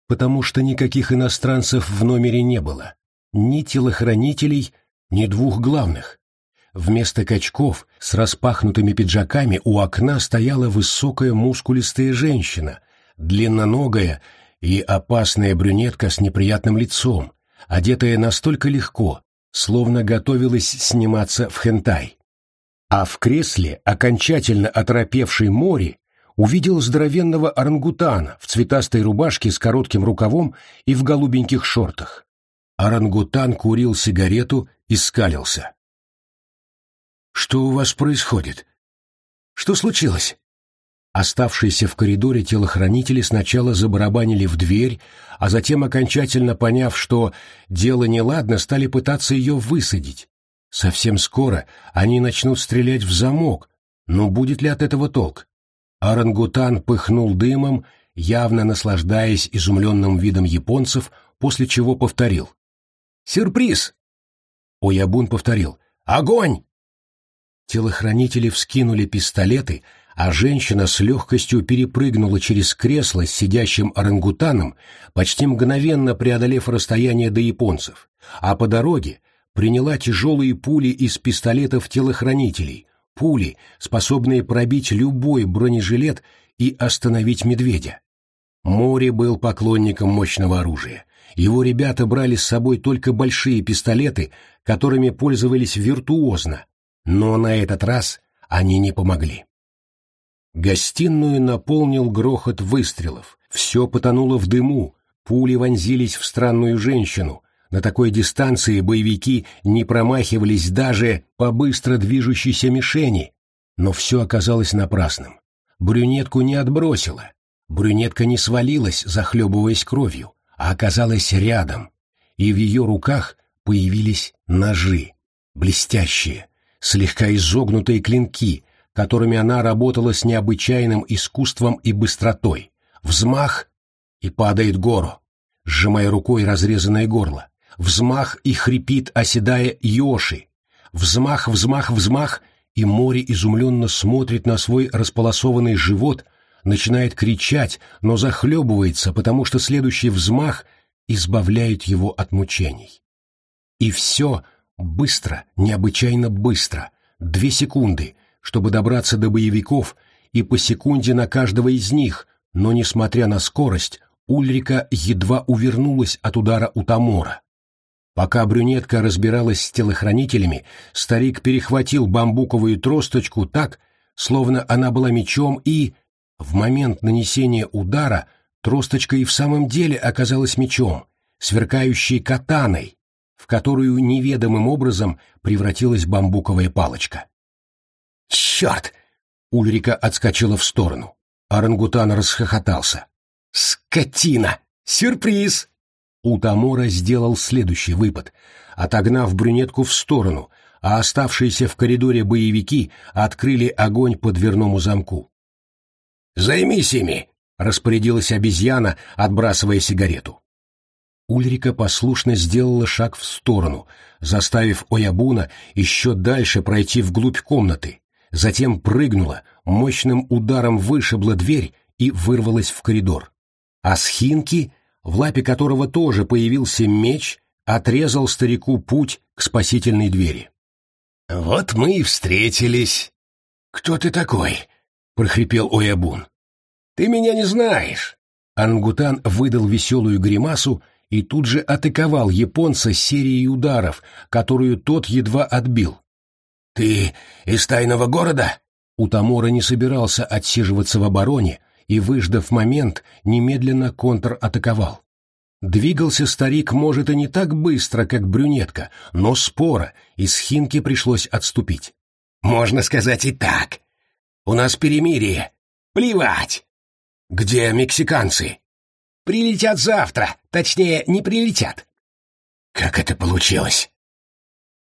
Потому что никаких иностранцев в номере не было. Ни телохранителей, ни двух главных. Вместо качков с распахнутыми пиджаками у окна стояла высокая мускулистая женщина, длинноногая и опасная брюнетка с неприятным лицом, одетая настолько легко, словно готовилась сниматься в хентай. А в кресле, окончательно оторопевший Мори, увидел здоровенного орангутана в цветастой рубашке с коротким рукавом и в голубеньких шортах. Орангутан курил сигарету и скалился. «Что у вас происходит? Что случилось?» Оставшиеся в коридоре телохранители сначала забарабанили в дверь, а затем, окончательно поняв, что дело неладно, стали пытаться ее высадить. Совсем скоро они начнут стрелять в замок, но будет ли от этого толк? Орангутан пыхнул дымом, явно наслаждаясь изумленным видом японцев, после чего повторил. «Сюрприз!» Оябун повторил. «Огонь!» Телохранители вскинули пистолеты, а женщина с легкостью перепрыгнула через кресло с сидящим орангутаном, почти мгновенно преодолев расстояние до японцев, а по дороге приняла тяжелые пули из пистолетов телохранителей, пули, способные пробить любой бронежилет и остановить медведя. Море был поклонником мощного оружия. Его ребята брали с собой только большие пистолеты, которыми пользовались виртуозно, но на этот раз они не помогли. Гостиную наполнил грохот выстрелов, все потонуло в дыму, пули вонзились в странную женщину, на такой дистанции боевики не промахивались даже по быстро движущейся мишени, но все оказалось напрасным. Брюнетку не отбросило, брюнетка не свалилась, захлебываясь кровью, а оказалась рядом, и в ее руках появились ножи, блестящие, слегка изогнутые клинки, которыми она работала с необычайным искусством и быстротой. Взмах — и падает гору, сжимая рукой разрезанное горло. Взмах и хрипит, оседая Йоши. Взмах, взмах, взмах, и море изумленно смотрит на свой располосованный живот, начинает кричать, но захлебывается, потому что следующий взмах избавляет его от мучений. И все Быстро, необычайно быстро. Две секунды, чтобы добраться до боевиков, и по секунде на каждого из них, но, несмотря на скорость, Ульрика едва увернулась от удара Утамора. Пока брюнетка разбиралась с телохранителями, старик перехватил бамбуковую тросточку так, словно она была мечом, и, в момент нанесения удара, тросточка и в самом деле оказалась мечом, сверкающей катаной, в которую неведомым образом превратилась бамбуковая палочка. «Черт!» — Ульрика отскочила в сторону. Орангутан расхохотался. «Скотина! Сюрприз!» Утамора сделал следующий выпад, отогнав брюнетку в сторону, а оставшиеся в коридоре боевики открыли огонь по дверному замку. «Займись ими!» — распорядилась обезьяна, отбрасывая сигарету. Ульрика послушно сделала шаг в сторону, заставив Оябуна еще дальше пройти вглубь комнаты, затем прыгнула, мощным ударом вышибла дверь и вырвалась в коридор. А Схинки, в лапе которого тоже появился меч, отрезал старику путь к спасительной двери. «Вот мы и встретились», «Кто ты такой?» — прохрипел Оябун. «Ты меня не знаешь!» Ангутан выдал веселую гримасу и тут же атаковал японца серией ударов, которую тот едва отбил. «Ты из тайного города?» Утамора не собирался отсиживаться в обороне и, выждав момент, немедленно контратаковал. Двигался старик, может, и не так быстро, как брюнетка, но споро, и Хинки пришлось отступить. «Можно сказать и так. У нас перемирие. Плевать!» «Где мексиканцы?» «Прилетят завтра. Точнее, не прилетят». «Как это получилось?»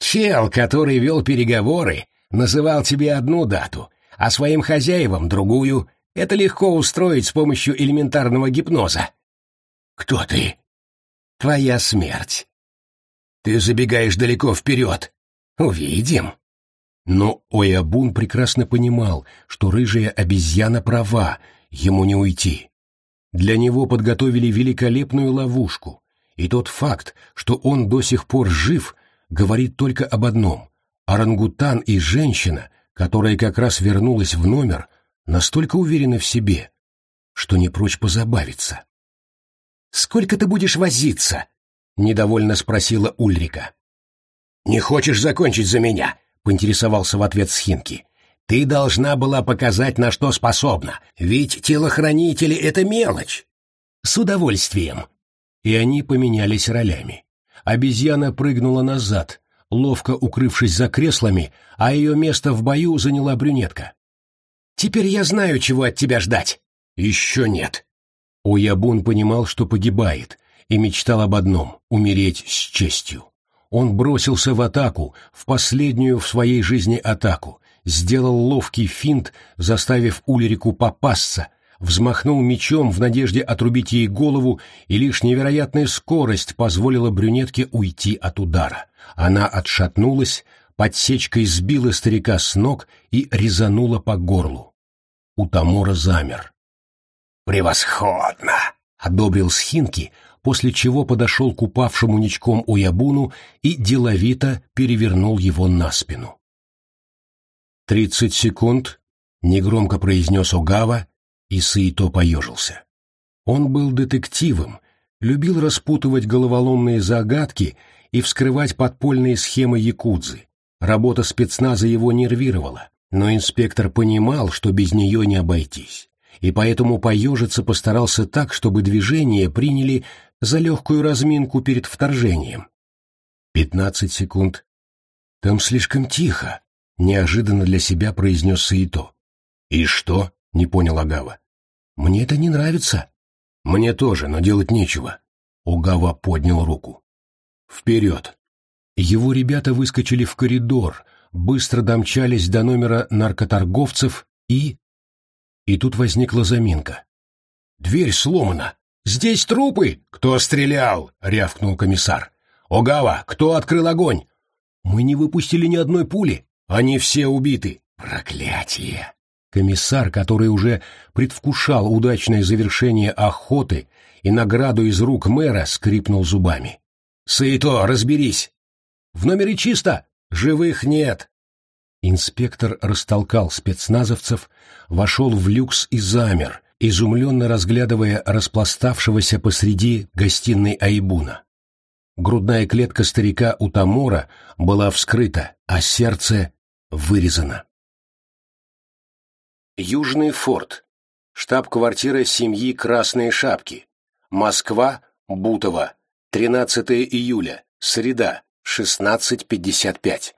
«Чел, который вел переговоры, называл тебе одну дату, а своим хозяевам другую. Это легко устроить с помощью элементарного гипноза». «Кто ты?» «Твоя смерть». «Ты забегаешь далеко вперед. Увидим». Но Оябун прекрасно понимал, что рыжая обезьяна права, ему не уйти. Для него подготовили великолепную ловушку, и тот факт, что он до сих пор жив, говорит только об одном. Орангутан и женщина, которая как раз вернулась в номер, настолько уверены в себе, что не прочь позабавиться. «Сколько ты будешь возиться?» — недовольно спросила Ульрика. «Не хочешь закончить за меня?» — поинтересовался в ответ Схинки. «Ты должна была показать, на что способна, ведь телохранители — это мелочь». «С удовольствием». И они поменялись ролями. Обезьяна прыгнула назад, ловко укрывшись за креслами, а ее место в бою заняла брюнетка. «Теперь я знаю, чего от тебя ждать». «Еще нет». Оябун понимал, что погибает, и мечтал об одном — умереть с честью. Он бросился в атаку, в последнюю в своей жизни атаку, сделал ловкий финт, заставив Ульрику попасться, взмахнул мечом в надежде отрубить ей голову, и лишь невероятная скорость позволила брюнетке уйти от удара. Она отшатнулась, подсечкой сбила старика с ног и резанула по горлу. Утамора замер. «Превосходно!» — одобрил Схинки, после чего подошел к упавшему ничком Уябуну и деловито перевернул его на спину. «Тридцать секунд», — негромко произнес Огава, и Саито поежился. Он был детективом, любил распутывать головоломные загадки и вскрывать подпольные схемы якудзы. Работа спецназа его нервировала, но инспектор понимал, что без нее не обойтись, и поэтому поежиться постарался так, чтобы движения приняли за легкую разминку перед вторжением. Пятнадцать секунд. Там слишком тихо, неожиданно для себя произнес Саито. И что? Не понял Агава. Мне это не нравится. Мне тоже, но делать нечего. Огава поднял руку. Вперед! Его ребята выскочили в коридор, быстро домчались до номера наркоторговцев и... И тут возникла заминка. Дверь сломана. «Здесь трупы!» «Кто стрелял?» — рявкнул комиссар. «Огава, кто открыл огонь?» «Мы не выпустили ни одной пули. Они все убиты». «Проклятие!» Комиссар, который уже предвкушал удачное завершение охоты и награду из рук мэра, скрипнул зубами. «Саито, разберись!» «В номере чисто! Живых нет!» Инспектор растолкал спецназовцев, вошел в люкс и замер, изумленно разглядывая распластавшегося посреди гостиной Айбуна. Грудная клетка старика Утамора была вскрыта, а сердце вырезано. Южный форт. Штаб-квартира семьи Красные Шапки. Москва, Бутово. 13 июля. Среда. 16.55.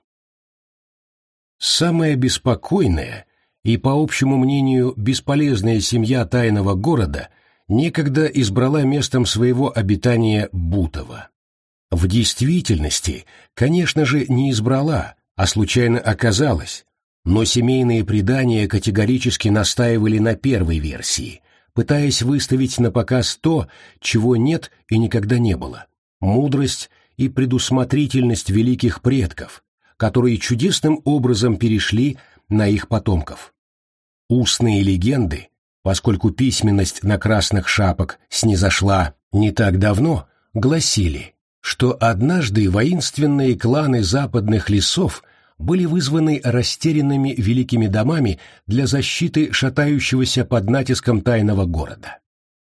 Самое беспокойное и, по общему мнению, бесполезная семья тайного города некогда избрала местом своего обитания Бутово. В действительности, конечно же, не избрала, а случайно оказалась, но семейные предания категорически настаивали на первой версии, пытаясь выставить на показ то, чего нет и никогда не было – мудрость и предусмотрительность великих предков, которые чудесным образом перешли на их потомков. Устные легенды, поскольку письменность на красных шапок снизошла не так давно, гласили, что однажды воинственные кланы западных лесов были вызваны растерянными великими домами для защиты шатающегося под натиском тайного города.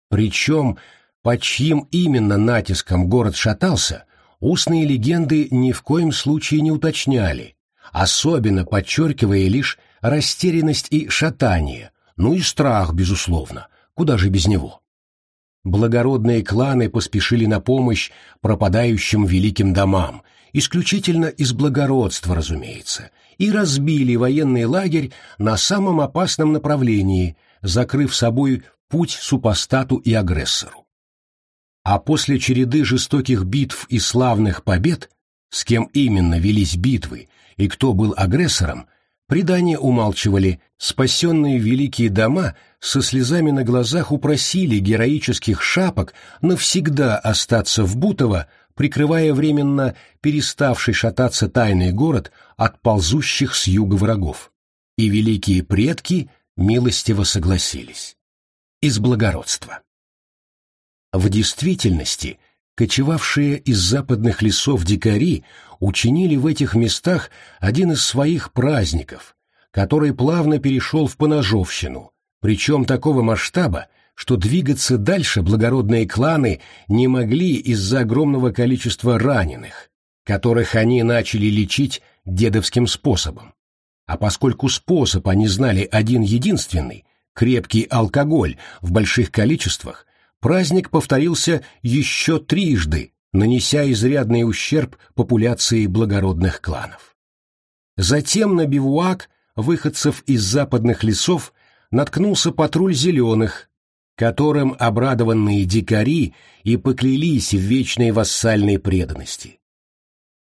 Причем, под чьим именно натиском город шатался, устные легенды ни в коем случае не уточняли, особенно подчеркивая лишь растерянность и шатание, ну и страх, безусловно, куда же без него. Благородные кланы поспешили на помощь пропадающим великим домам, исключительно из благородства, разумеется, и разбили военный лагерь на самом опасном направлении, закрыв собой путь супостату и агрессору. А после череды жестоких битв и славных побед, с кем именно велись битвы и кто был агрессором, предания умалчивали, спасенные великие дома со слезами на глазах упросили героических шапок навсегда остаться в Бутово, прикрывая временно переставший шататься тайный город от ползущих с юга врагов. И великие предки милостиво согласились. Из благородства. В действительности, кочевавшие из западных лесов дикари учинили в этих местах один из своих праздников, который плавно перешел в поножовщину, причем такого масштаба, что двигаться дальше благородные кланы не могли из-за огромного количества раненых, которых они начали лечить дедовским способом. А поскольку способ они знали один-единственный, крепкий алкоголь в больших количествах, праздник повторился еще трижды, нанеся изрядный ущерб популяции благородных кланов. Затем на бивуак выходцев из западных лесов наткнулся патруль зеленых, которым обрадованные дикари и поклялись в вечной вассальной преданности.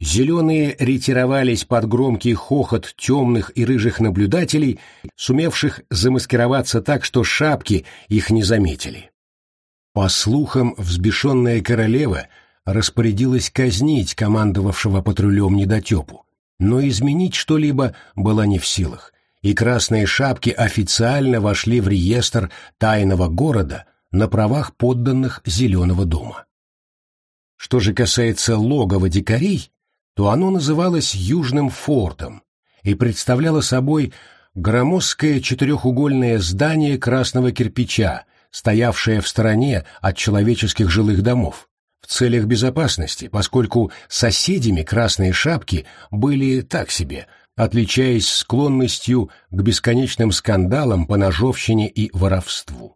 Зеленые ретировались под громкий хохот темных и рыжих наблюдателей, сумевших замаскироваться так, что шапки их не заметили. По слухам, взбешенная королева распорядилась казнить командовавшего патрулем недотепу, но изменить что-либо была не в силах, и красные шапки официально вошли в реестр тайного города на правах подданных Зеленого дома. Что же касается логова дикарей, то оно называлось Южным фортом и представляло собой громоздкое четырехугольное здание красного кирпича, стоявшее в стороне от человеческих жилых домов, в целях безопасности, поскольку соседями красные шапки были так себе – отличаясь склонностью к бесконечным скандалам по ножовщине и воровству.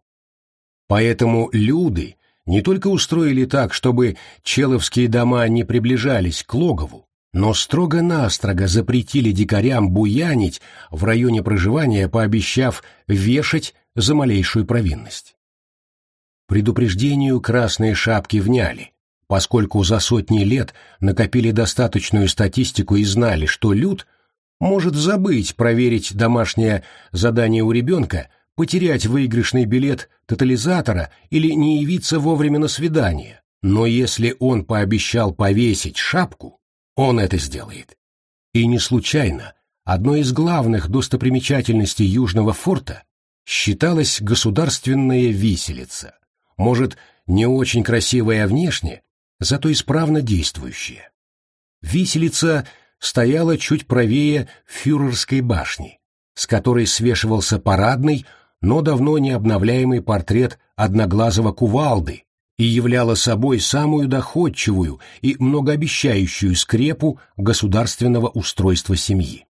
Поэтому люды не только устроили так, чтобы человские дома не приближались к логову, но строго-настрого запретили дикарям буянить в районе проживания, пообещав вешать за малейшую провинность. Предупреждению красные шапки вняли, поскольку за сотни лет накопили достаточную статистику и знали, что люд может забыть проверить домашнее задание у ребенка, потерять выигрышный билет тотализатора или не явиться вовремя на свидание. Но если он пообещал повесить шапку, он это сделает. И не случайно одной из главных достопримечательностей Южного форта считалась государственная виселица. Может, не очень красивая внешне, зато исправно действующая. Виселица – стояла чуть правее фюрерской башни, с которой свешивался парадный, но давно не обновляемый портрет одноглазого кувалды и являла собой самую доходчивую и многообещающую скрепу государственного устройства семьи.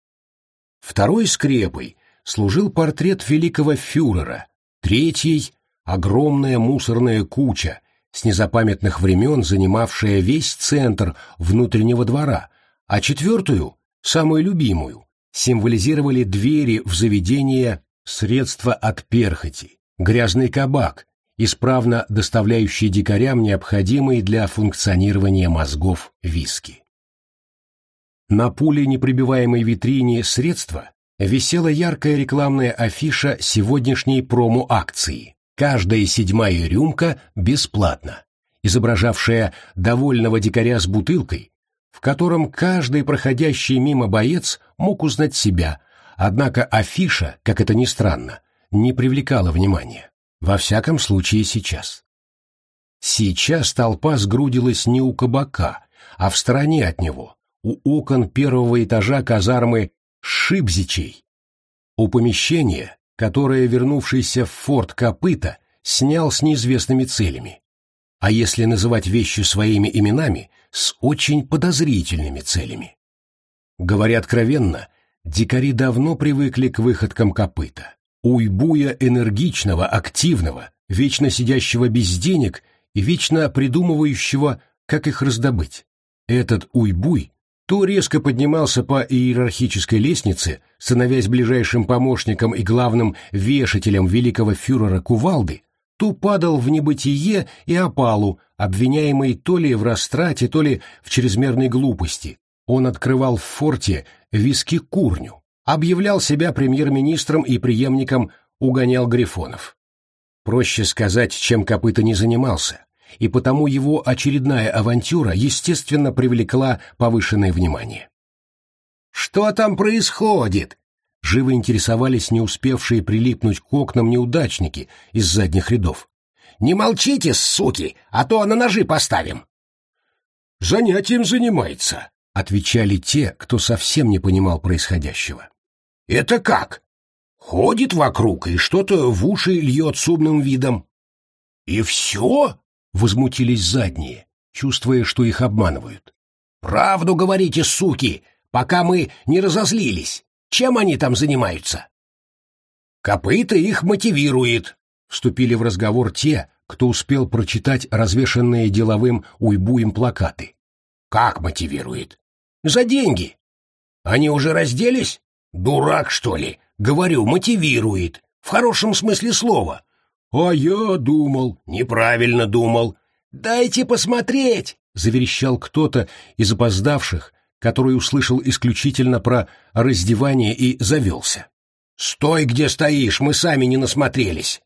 Второй скрепой служил портрет великого фюрера, третьей — огромная мусорная куча, с незапамятных времен занимавшая весь центр внутреннего двора, а четвертую, самую любимую, символизировали двери в заведение средства от перхоти, грязный кабак, исправно доставляющий дикарям необходимые для функционирования мозгов виски. На пуле непробиваемой витрине средства висела яркая рекламная афиша сегодняшней промо-акции «Каждая седьмая рюмка бесплатно», изображавшая довольного дикаря с бутылкой, в котором каждый проходящий мимо боец мог узнать себя, однако афиша, как это ни странно, не привлекала внимания. Во всяком случае сейчас. Сейчас толпа сгрудилась не у кабака, а в стороне от него, у окон первого этажа казармы Шибзичей. У помещения, которое вернувшийся в форт Копыта снял с неизвестными целями. А если называть вещи своими именами, с очень подозрительными целями. Говоря откровенно, дикари давно привыкли к выходкам копыта. Уйбуя энергичного, активного, вечно сидящего без денег и вечно придумывающего, как их раздобыть. Этот уйбуй то резко поднимался по иерархической лестнице, становясь ближайшим помощником и главным вешателем великого фюрера Кувалды, то падал в небытие и опалу, обвиняемый то ли в растрате, то ли в чрезмерной глупости. Он открывал в форте виски-курню, объявлял себя премьер-министром и преемником угонял грифонов. Проще сказать, чем копыта не занимался, и потому его очередная авантюра, естественно, привлекла повышенное внимание. «Что там происходит?» Живо интересовались не успевшие прилипнуть к окнам неудачники из задних рядов. «Не молчите, суки, а то на ножи поставим!» «Занятием занимается», — отвечали те, кто совсем не понимал происходящего. «Это как?» Ходит вокруг и что-то в уши льет с умным видом. «И все?» — возмутились задние, чувствуя, что их обманывают. «Правду говорите, суки, пока мы не разозлились. Чем они там занимаются?» «Копыта их мотивирует», — вступили в разговор те, кто успел прочитать развешанные деловым уйбуем плакаты. «Как мотивирует?» «За деньги». «Они уже разделись? Дурак, что ли? Говорю, мотивирует. В хорошем смысле слова. А я думал, неправильно думал. Дайте посмотреть, заверещал кто-то из опоздавших, который услышал исключительно про раздевание и завелся. «Стой, где стоишь, мы сами не насмотрелись!»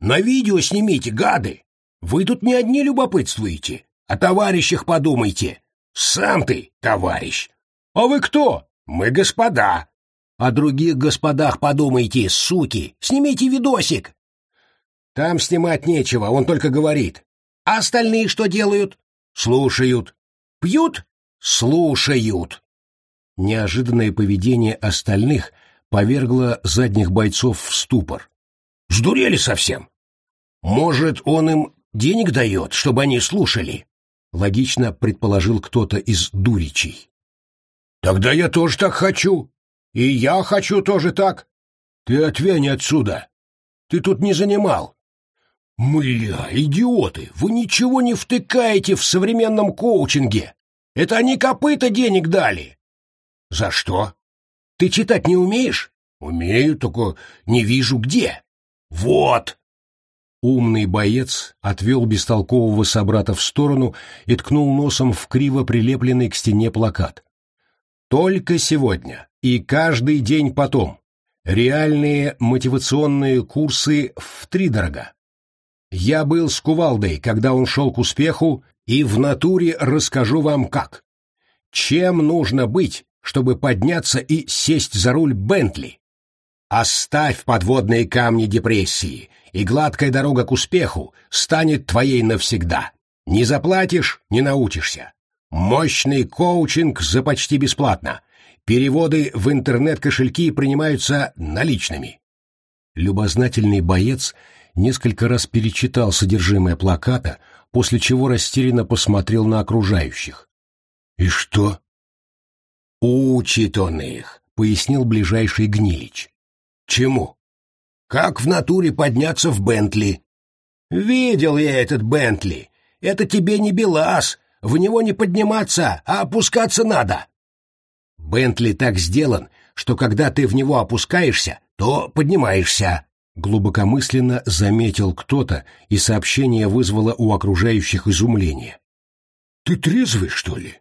«На видео снимите, гады! Вы тут не одни любопытствуете, о товарищах подумайте! Сам ты, товарищ! А вы кто? Мы господа! О других господах подумайте, суки! Снимите видосик!» «Там снимать нечего, он только говорит. А остальные что делают?» «Слушают». «Пьют?» «Слушают». Неожиданное поведение остальных повергло задних бойцов в ступор. «Сдурели совсем? Может, он им денег дает, чтобы они слушали?» Логично предположил кто-то из дуричей. «Тогда я тоже так хочу», и я хочу тоже так. Ты отвянь отсюда. Ты тут не занимал. Мля, идиоты, вы ничего не втыкаете в современном коучинге. Это они копыта денег дали. За что? Ты читать не умеешь? Умею, только не вижу где. Вот. Умный боец отвел бестолкового собрата в сторону и ткнул носом в криво прилепленный к стене плакат. Только сегодня и каждый день потом. Реальные мотивационные курсы втридорога. Я был с Кувалдой, когда он шел к успеху, и в натуре расскажу вам как. Чем нужно быть, чтобы подняться и сесть за руль Бентли? Оставь подводные камни депрессии, и гладкая дорога к успеху станет твоей навсегда. Не заплатишь — не научишься. Мощный коучинг за почти бесплатно. Переводы в интернет-кошельки принимаются наличными. Любознательный боец несколько раз перечитал содержимое плаката, после чего растерянно посмотрел на окружающих. «И что?» «Учит он их», — пояснил ближайший Гнилич. «Чему?» «Как в натуре подняться в Бентли?» «Видел я этот Бентли. Это тебе не Белас, в него не подниматься, а опускаться надо. Бентли так сделан, что когда ты в него опускаешься, то поднимаешься. Глубокомысленно заметил кто-то, и сообщение вызвало у окружающих изумление. «Ты трезвый, что ли?»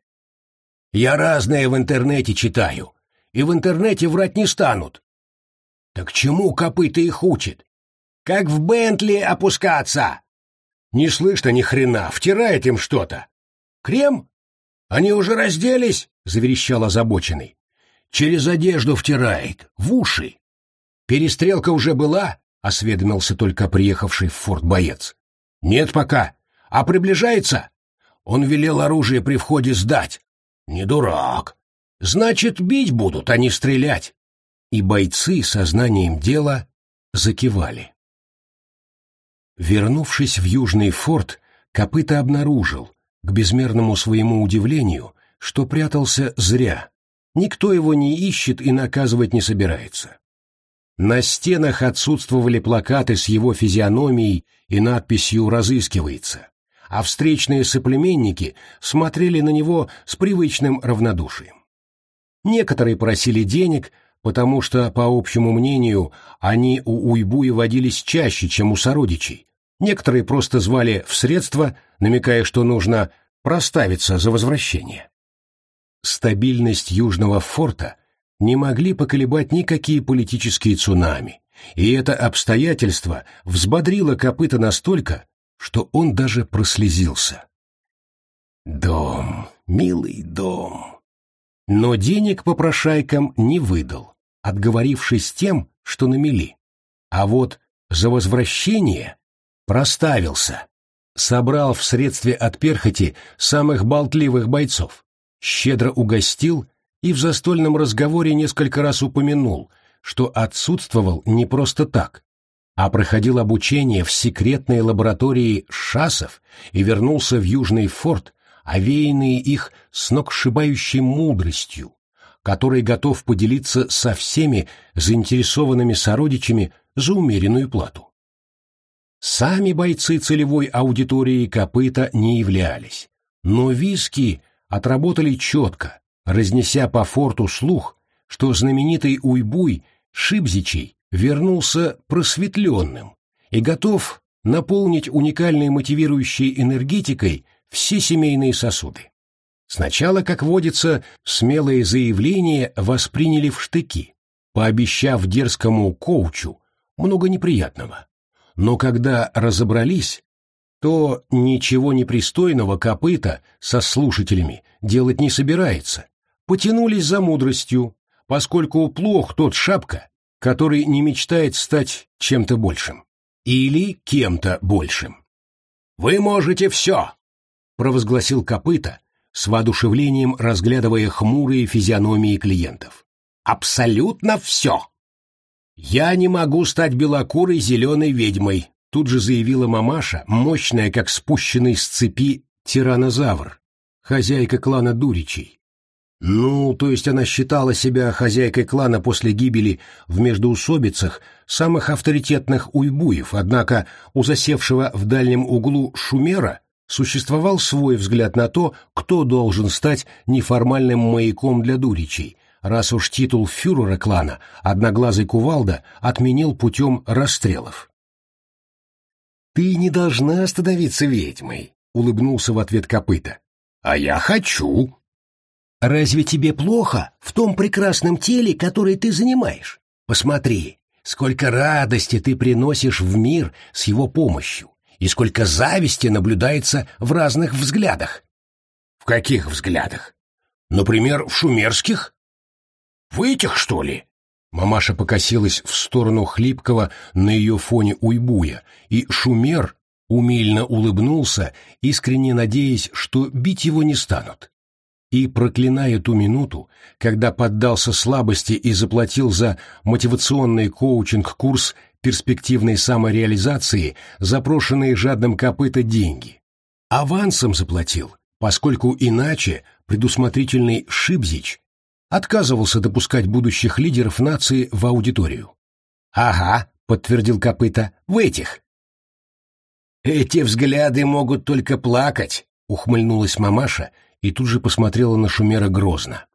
«Я разное в интернете читаю, и в интернете врать не станут». «Так чему копыта их учит? Как в Бентли опускаться?» «Не слышно ни хрена, втирает им что-то. Крем? Они уже разделись, заверещал озабоченный. Через одежду втирает, в уши. Перестрелка уже была, осведомился только приехавший в форт боец. Нет пока. А приближается? Он велел оружие при входе сдать. Не дурак. Значит, бить будут, а не стрелять. И бойцы сознанием дела закивали. Вернувшись в Южный форт, Копыта обнаружил, к безмерному своему удивлению, что прятался зря. Никто его не ищет и наказывать не собирается. На стенах отсутствовали плакаты с его физиономией и надписью «Разыскивается», а встречные соплеменники смотрели на него с привычным равнодушием. Некоторые просили денег, потому что, по общему мнению, они у Уйбуя водились чаще, чем у сородичей. Некоторые просто звали в средства, намекая, что нужно проставиться за возвращение. Стабильность Южного форта не могли поколебать никакие политические цунами, и это обстоятельство взбодрило копыта настолько, что он даже прослезился. Дом, милый дом. Но денег попрошайкам не выдал, отговорившись тем, что на мели. А вот за возвращение проставился. Собрал в средстве от перхоти самых болтливых бойцов, щедро угостил и в застольном разговоре несколько раз упомянул, что отсутствовал не просто так, а проходил обучение в секретной лаборатории шасов и вернулся в Южный форт овеянные их сногсшибающей мудростью, который готов поделиться со всеми заинтересованными сородичами за умеренную плату. Сами бойцы целевой аудитории копыта не являлись, но виски отработали четко, разнеся по форту слух, что знаменитый Уйбуй Шибзичей вернулся просветленным и готов наполнить уникальной мотивирующей энергетикой все семейные сосуды. Сначала, как водится, смелые заявления восприняли в штыки, пообещав дерзкому коучу много неприятного. Но когда разобрались, то ничего непристойного копыта со слушателями делать не собирается. Потянулись за мудростью, поскольку плох тот шапка, который не мечтает стать чем-то большим. Или кем-то большим. «Вы можете все!» провозгласил копыта, с воодушевлением разглядывая хмурые физиономии клиентов. «Абсолютно все!» «Я не могу стать белокурой зеленой ведьмой», тут же заявила мамаша, мощная, как спущенный с цепи тиранозавр, хозяйка клана Дуричей. Ну, то есть она считала себя хозяйкой клана после гибели в междоусобицах самых авторитетных уйбуев, однако у засевшего в дальнем углу шумера существовал свой взгляд на то, кто должен стать неформальным маяком для дуричей, раз уж титул фюрера клана одноглазый кувалда отменил путем расстрелов. «Ты не должна становиться ведьмой», — улыбнулся в ответ копыта. «А я хочу». «Разве тебе плохо в том прекрасном теле, которое ты занимаешь? Посмотри, сколько радости ты приносишь в мир с его помощью и сколько зависти наблюдается в разных взглядах. В каких взглядах? Например, в шумерских? В этих, что ли? Мамаша покосилась в сторону хлипкого на ее фоне уйбуя, и шумер умильно улыбнулся, искренне надеясь, что бить его не станут. И, проклиная ту минуту, когда поддался слабости и заплатил за мотивационный коучинг-курс перспективной самореализации запрошенные жадным копыта деньги. Авансом заплатил, поскольку иначе предусмотрительный Шибзич отказывался допускать будущих лидеров нации в аудиторию. «Ага», — подтвердил копыта, — «в этих». «Эти взгляды могут только плакать», — ухмыльнулась мамаша и тут же посмотрела на Шумера грозно.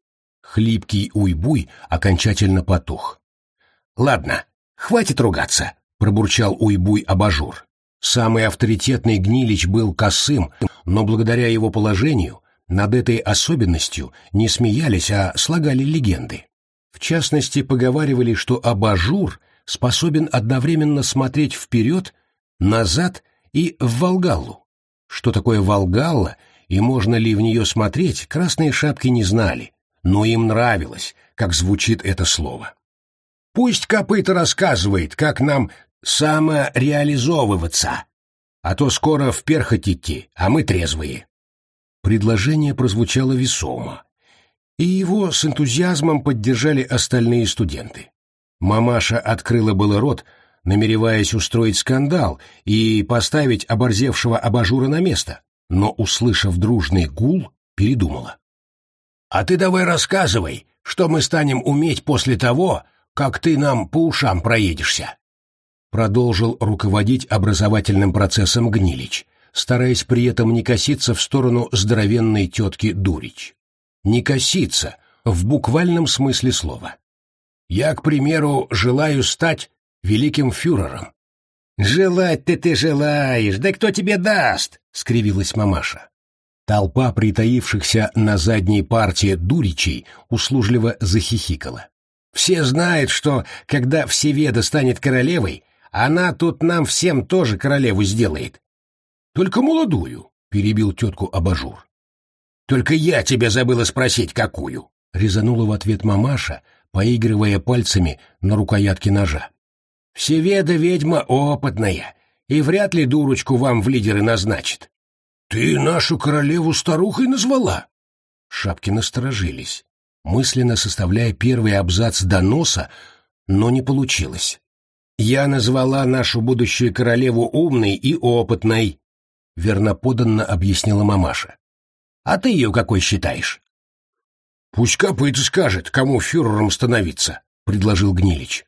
Хлипкий уйбуй окончательно потух. «Ладно, «Хватит ругаться», — пробурчал уйбуй абажур. Самый авторитетный гнилич был косым, но благодаря его положению над этой особенностью не смеялись, а слагали легенды. В частности, поговаривали, что абажур способен одновременно смотреть вперед, назад и в Волгаллу. Что такое Волгалла и можно ли в нее смотреть, красные шапки не знали, но им нравилось, как звучит это слово. Пусть копыта рассказывает, как нам самореализовываться, а то скоро в перхоть идти, а мы трезвые. Предложение прозвучало весомо, И его с энтузиазмом поддержали остальные студенты. Мамаша открыла было рот, намереваясь устроить скандал и поставить оборзевшего абажура на место, но, услышав дружный гул, передумала. «А ты давай рассказывай, что мы станем уметь после того, как ты нам по ушам проедешься», продолжил руководить образовательным процессом Гнилич, стараясь при этом не коситься в сторону здоровенной тетки Дурич. Не коситься, в буквальном смысле слова. Я, к примеру, желаю стать великим фюрером. «Желать-то ты желаешь, да кто тебе даст?» — скривилась мамаша. Толпа притаившихся на задней партии дуричей услужливо захихикала. «Все знают, что, когда Всеведа станет королевой, она тут нам всем тоже королеву сделает. Только молодую, — перебил тетку абажур. Только я тебя забыла спросить, какую, — резанула в ответ мамаша, поигрывая пальцами на рукоятке ножа. Всеведа ведьма опытная, и вряд ли дурочку вам в лидеры назначит. Ты нашу королеву старухой назвала? Шапки насторожились, мысленно составляя первый абзац доноса, но не получилось. «Я назвала нашу будущую королеву умной и опытной», — верноподанно объяснила мамаша. «А ты ее какой считаешь?» «Пусть копыта скажет, кому фюрером становиться», — предложил Гнилич.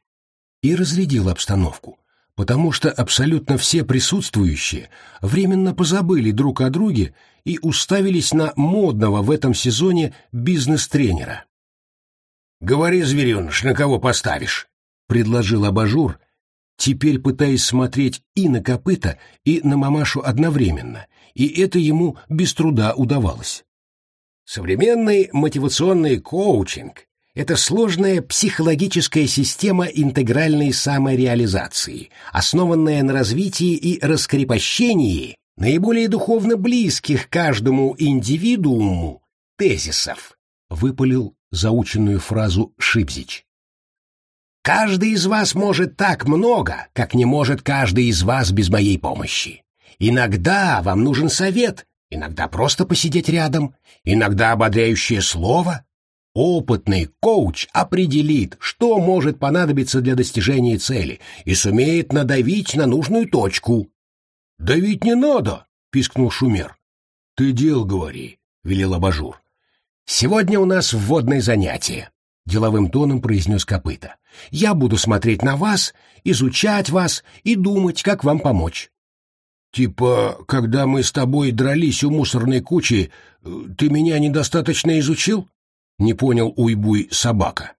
И разрядил обстановку, потому что абсолютно все присутствующие временно позабыли друг о друге и уставились на модного в этом сезоне бизнес-тренера. «Говори, звереныш, на кого поставишь?» — предложил абажур, теперь пытаясь смотреть и на копыта, и на мамашу одновременно, и это ему без труда удавалось. Современный мотивационный коучинг – это сложная психологическая система интегральной самореализации, основанная на развитии и раскрепощении наиболее духовно близких каждому индивидууму тезисов, выпалил заученную фразу Шипзич. Каждый из вас может так много, как не может каждый из вас без моей помощи. Иногда вам нужен совет, иногда просто посидеть рядом, иногда ободряющее слово. Опытный коуч определит, что может понадобиться для достижения цели и сумеет надавить на нужную точку. «Давить не надо!» — пискнул Шумер. «Ты дел говори», — велел Абажур. «Сегодня у нас вводное занятие. — деловым тоном произнес копыта. «Я буду смотреть на вас, изучать вас и думать, как вам помочь». «Типа, когда мы с тобой дрались у мусорной кучи, ты меня недостаточно изучил?» — не понял Уйбуй собака.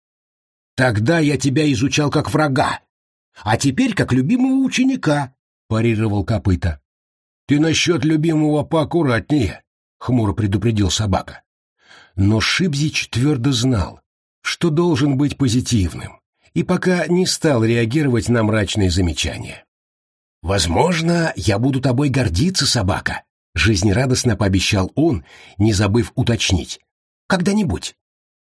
«Тогда я тебя изучал как врага, а теперь как любимого ученика», — парировал копыта. «Ты насчет любимого поаккуратнее», — хмуро предупредил собака. Но Шибзич твердо знал, что должен быть позитивным, и пока не стал реагировать на мрачные замечания. «Возможно, я буду тобой гордиться, собака», — жизнерадостно пообещал он, не забыв уточнить. «Когда-нибудь».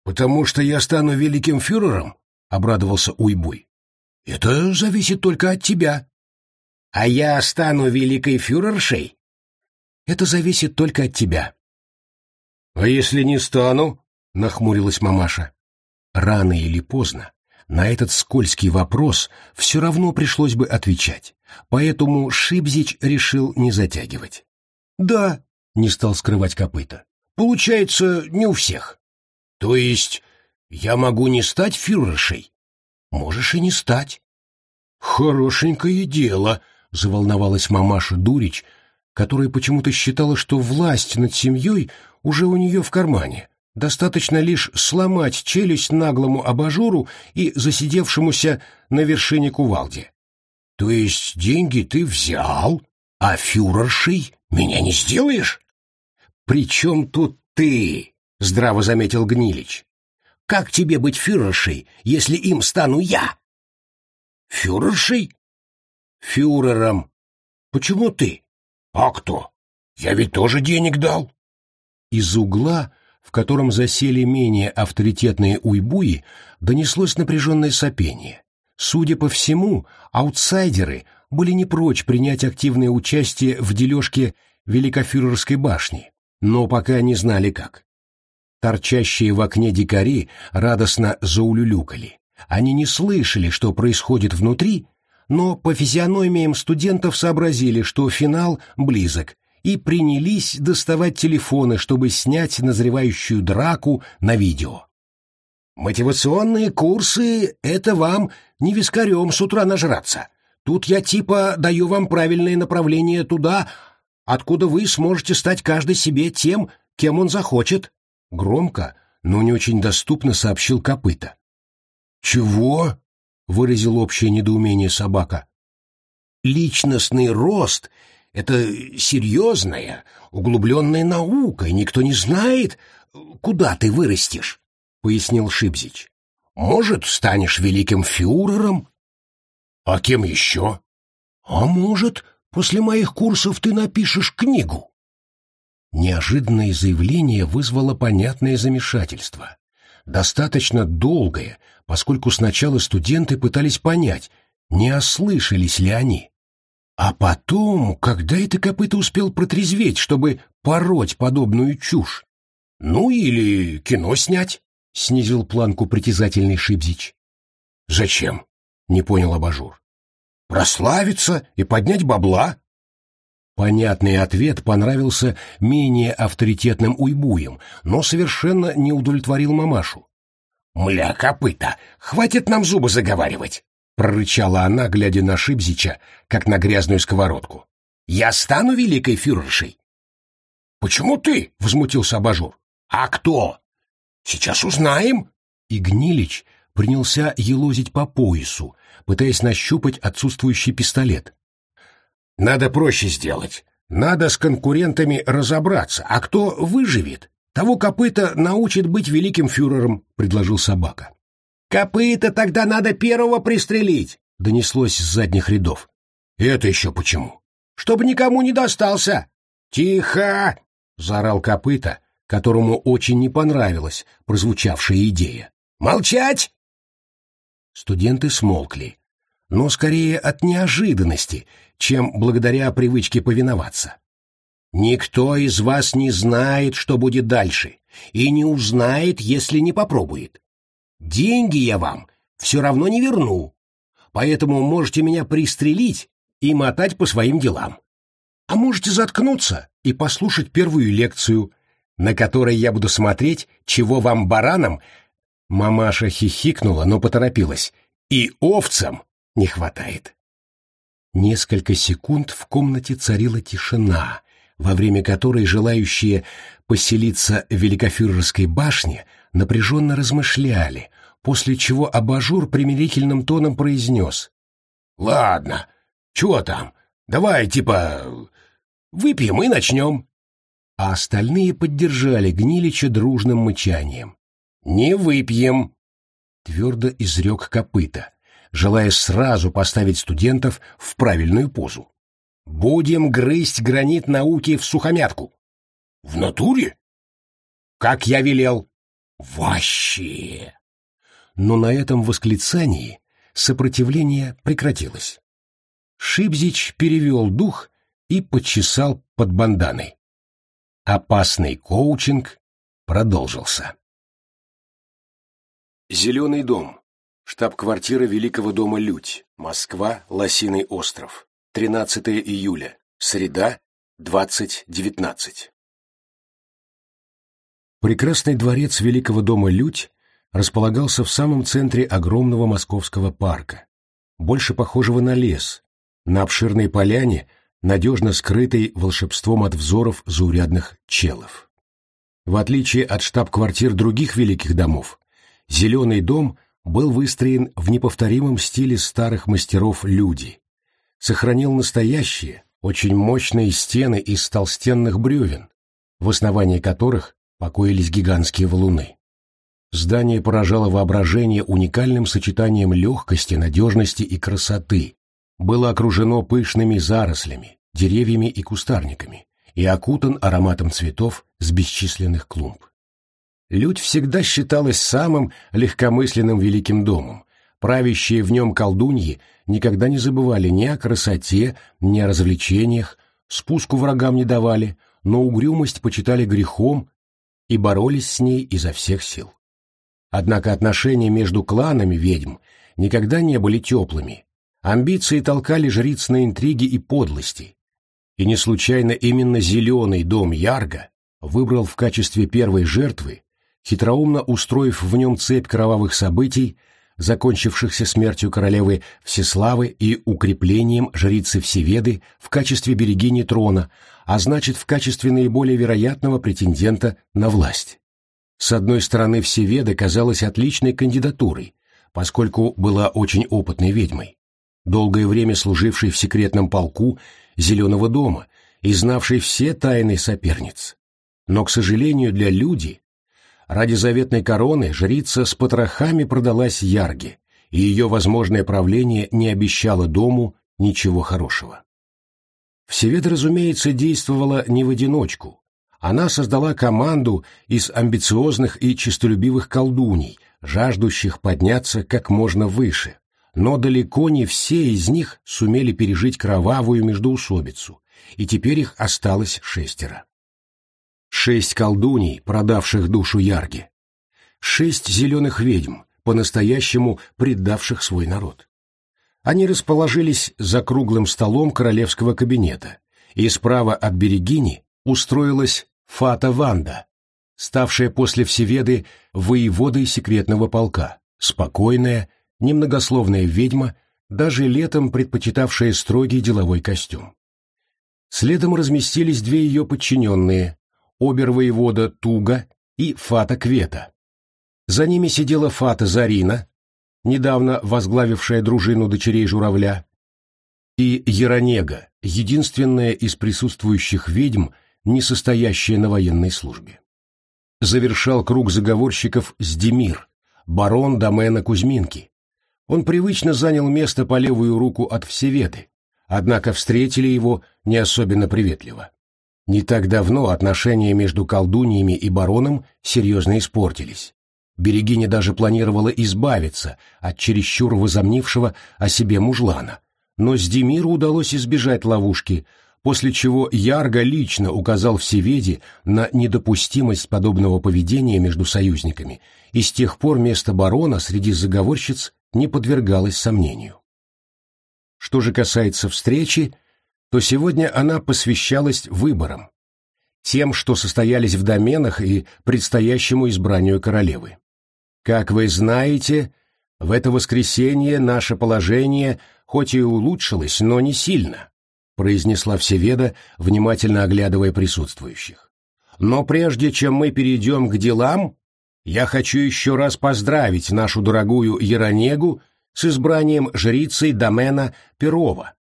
«Потому что я стану великим фюрером?» — обрадовался Уйбуй. «Это зависит только от тебя». «А я стану великой фюрершей?» «Это зависит только от тебя». «А если не стану?» — нахмурилась мамаша. Рано или поздно на этот скользкий вопрос все равно пришлось бы отвечать, поэтому Шибзич решил не затягивать. «Да», — не стал скрывать копыта, — «получается, не у всех». «То есть я могу не стать фюрершей?» «Можешь и не стать». «Хорошенькое дело», — заволновалась мамаша Дурич, которая почему-то считала, что власть над семьей уже у нее в кармане, Достаточно лишь сломать челюсть наглому абажуру и засидевшемуся на вершине кувалде. То есть деньги ты взял, а фюрершей меня не сделаешь? Причем тут ты, здраво заметил Гнилич. Как тебе быть фюрершей, если им стану я? Фюрершей? Фюрером. Почему ты? А кто? Я ведь тоже денег дал. Из угла в котором засели менее авторитетные уйбуи, донеслось напряженное сопение. Судя по всему, аутсайдеры были не прочь принять активное участие в дележке Великофюрерской башни, но пока не знали как. торчащие в окне дикари радостно заулюлюкали. Они не слышали, что происходит внутри, но по физиономиям студентов сообразили, что финал близок, и принялись доставать телефоны, чтобы снять назревающую драку на видео. «Мотивационные курсы — это вам не вискарем с утра нажраться. Тут я типа даю вам правильное направление туда, откуда вы сможете стать каждый себе тем, кем он захочет», — громко, но не очень доступно сообщил копыта. «Чего?» — выразил общее недоумение собака. «Личностный рост — это серьезная, углубленная наука, и никто не знает, куда ты вырастешь», — пояснил Шибзич. «Может, станешь великим фюрером?» «А кем еще?» «А может, после моих курсов ты напишешь книгу?» Неожиданное заявление вызвало понятное замешательство. Достаточно долгое, поскольку сначала студенты пытались понять, не ослышались ли они. А потом, когда это копыто успел протрезветь, чтобы пороть подобную чушь? Ну или кино снять, — снизил планку притязательный Шибзич. Зачем? — не понял Абажур. Прославиться и поднять бабла? Понятный ответ понравился менее авторитетным уйбуям, но совершенно не удовлетворил мамашу. «Мля, копыта, хватит нам зубы заговаривать!» — прорычала она, глядя на Шибзича, как на грязную сковородку. «Я стану великой фюрершей!» «Почему ты?» — возмутился абажур. «А кто?» «Сейчас узнаем!» И Гнилич принялся елозить по поясу, пытаясь нащупать отсутствующий пистолет. «Надо проще сделать. Надо с конкурентами разобраться. А кто выживет, того копыта научит быть великим фюрером», — предложил собака. «Копыта тогда надо первого пристрелить», — донеслось с задних рядов. «Это еще почему?» «Чтобы никому не достался». «Тихо!» — заорал копыта, которому очень не понравилась прозвучавшая идея. «Молчать!» Студенты смолкли, но скорее от неожиданности, чем благодаря привычке повиноваться. Никто из вас не знает, что будет дальше, и не узнает, если не попробует. Деньги я вам все равно не верну, поэтому можете меня пристрелить и мотать по своим делам. А можете заткнуться и послушать первую лекцию, на которой я буду смотреть, чего вам, баранам, мамаша хихикнула, но поторопилась, и овцам не хватает. Несколько секунд в комнате царила тишина, во время которой желающие поселиться в Великофюрерской башне напряженно размышляли, после чего абажур примирительным тоном произнес. «Ладно, чего там? Давай, типа, выпьем и начнем». А остальные поддержали Гнилича дружным мычанием. «Не выпьем», — твердо изрек копыта, желая сразу поставить студентов в правильную позу. Будем грызть гранит науки в сухомятку. В натуре? Как я велел. Вообще. Но на этом восклицании сопротивление прекратилось. Шибзич перевел дух и почесал под банданой. Опасный коучинг продолжился. Зеленый дом. Штаб-квартира Великого дома Людь. Москва, Лосиный остров. 13 июля. Среда, 20.19. Прекрасный дворец Великого дома Людь располагался в самом центре огромного московского парка, больше похожего на лес, на обширной поляне, надежно скрытой волшебством от взоров заурядных челов. В отличие от штаб-квартир других великих домов, Зеленый дом был выстроен в неповторимом стиле старых мастеров люди, сохранил настоящие, очень мощные стены из толстенных бревен, в основании которых покоились гигантские валуны. Здание поражало воображение уникальным сочетанием легкости, надежности и красоты, было окружено пышными зарослями, деревьями и кустарниками и окутан ароматом цветов с бесчисленных клумб. Людь всегда считалась самым легкомысленным великим домом, правящие в нем колдуньи никогда не забывали ни о красоте, ни о развлечениях, спуску врагам не давали, но угрюмость почитали грехом, и боролись с ней изо всех сил. Однако отношения между кланами ведьм никогда не были теплыми. Амбиции толкали жриц на интриги и подлости. И не случайно именно зеленый дом Ярга выбрал в качестве первой жертвы, хитроумно устроив в нем цепь кровавых событий, закончившихся смертью королевы Всеславы и укреплением жрицы Всеведы в качестве берегини трона, а значит в качестве наиболее вероятного претендента на власть. С одной стороны, Всеведа казалась отличной кандидатурой, поскольку была очень опытной ведьмой, долгое время служившей в секретном полку Зеленого дома и знавшей все тайны соперниц. Но, к сожалению, для люди Ради заветной короны жрица с потрохами продалась Ярге, и ее возможное правление не обещало дому ничего хорошего. Всевед, разумеется, действовала не в одиночку. Она создала команду из амбициозных и честолюбивых колдуней, жаждущих подняться как можно выше, но далеко не все из них сумели пережить кровавую междоусобицу, и теперь их осталось шестеро. Шесть колдуней, продавших душу Ярге. Шесть зеленых ведьм, по-настоящему предавших свой народ. Они расположились за круглым столом королевского кабинета, и справа от Берегини устроилась Фата Ванда, ставшая после Всеведы воеводой секретного полка, спокойная, немногословная ведьма, даже летом предпочитавшая строгий деловой костюм. Следом разместились две ее подчиненные, обер-воевода Туга и Фата Квета. За ними сидела Фата Зарина, недавно возглавившая дружину дочерей журавля, и Яронега, единственная из присутствующих ведьм, не состоящая на военной службе. Завершал круг заговорщиков Сдемир, барон домена Кузьминки. Он привычно занял место по левую руку от Всеведы, однако встретили его не особенно приветливо. Не так давно отношения между колдуньями и бароном серьезно испортились. Берегиня даже планировала избавиться от чересчур возомнившего о себе мужлана. Но с Демиру удалось избежать ловушки, после чего Ярго лично указал Всеведе на недопустимость подобного поведения между союзниками, и с тех пор место барона среди заговорщиц не подвергалось сомнению. Что же касается встречи, то сегодня она посвящалась выборам, тем, что состоялись в доменах и предстоящему избранию королевы. Как вы знаете, в это воскресенье наше положение хоть и улучшилось, но не сильно, произнесла Всеведа, внимательно оглядывая присутствующих. Но прежде чем мы перейдем к делам, я хочу еще раз поздравить нашу дорогую Яронегу с избранием жрицей домена Перова.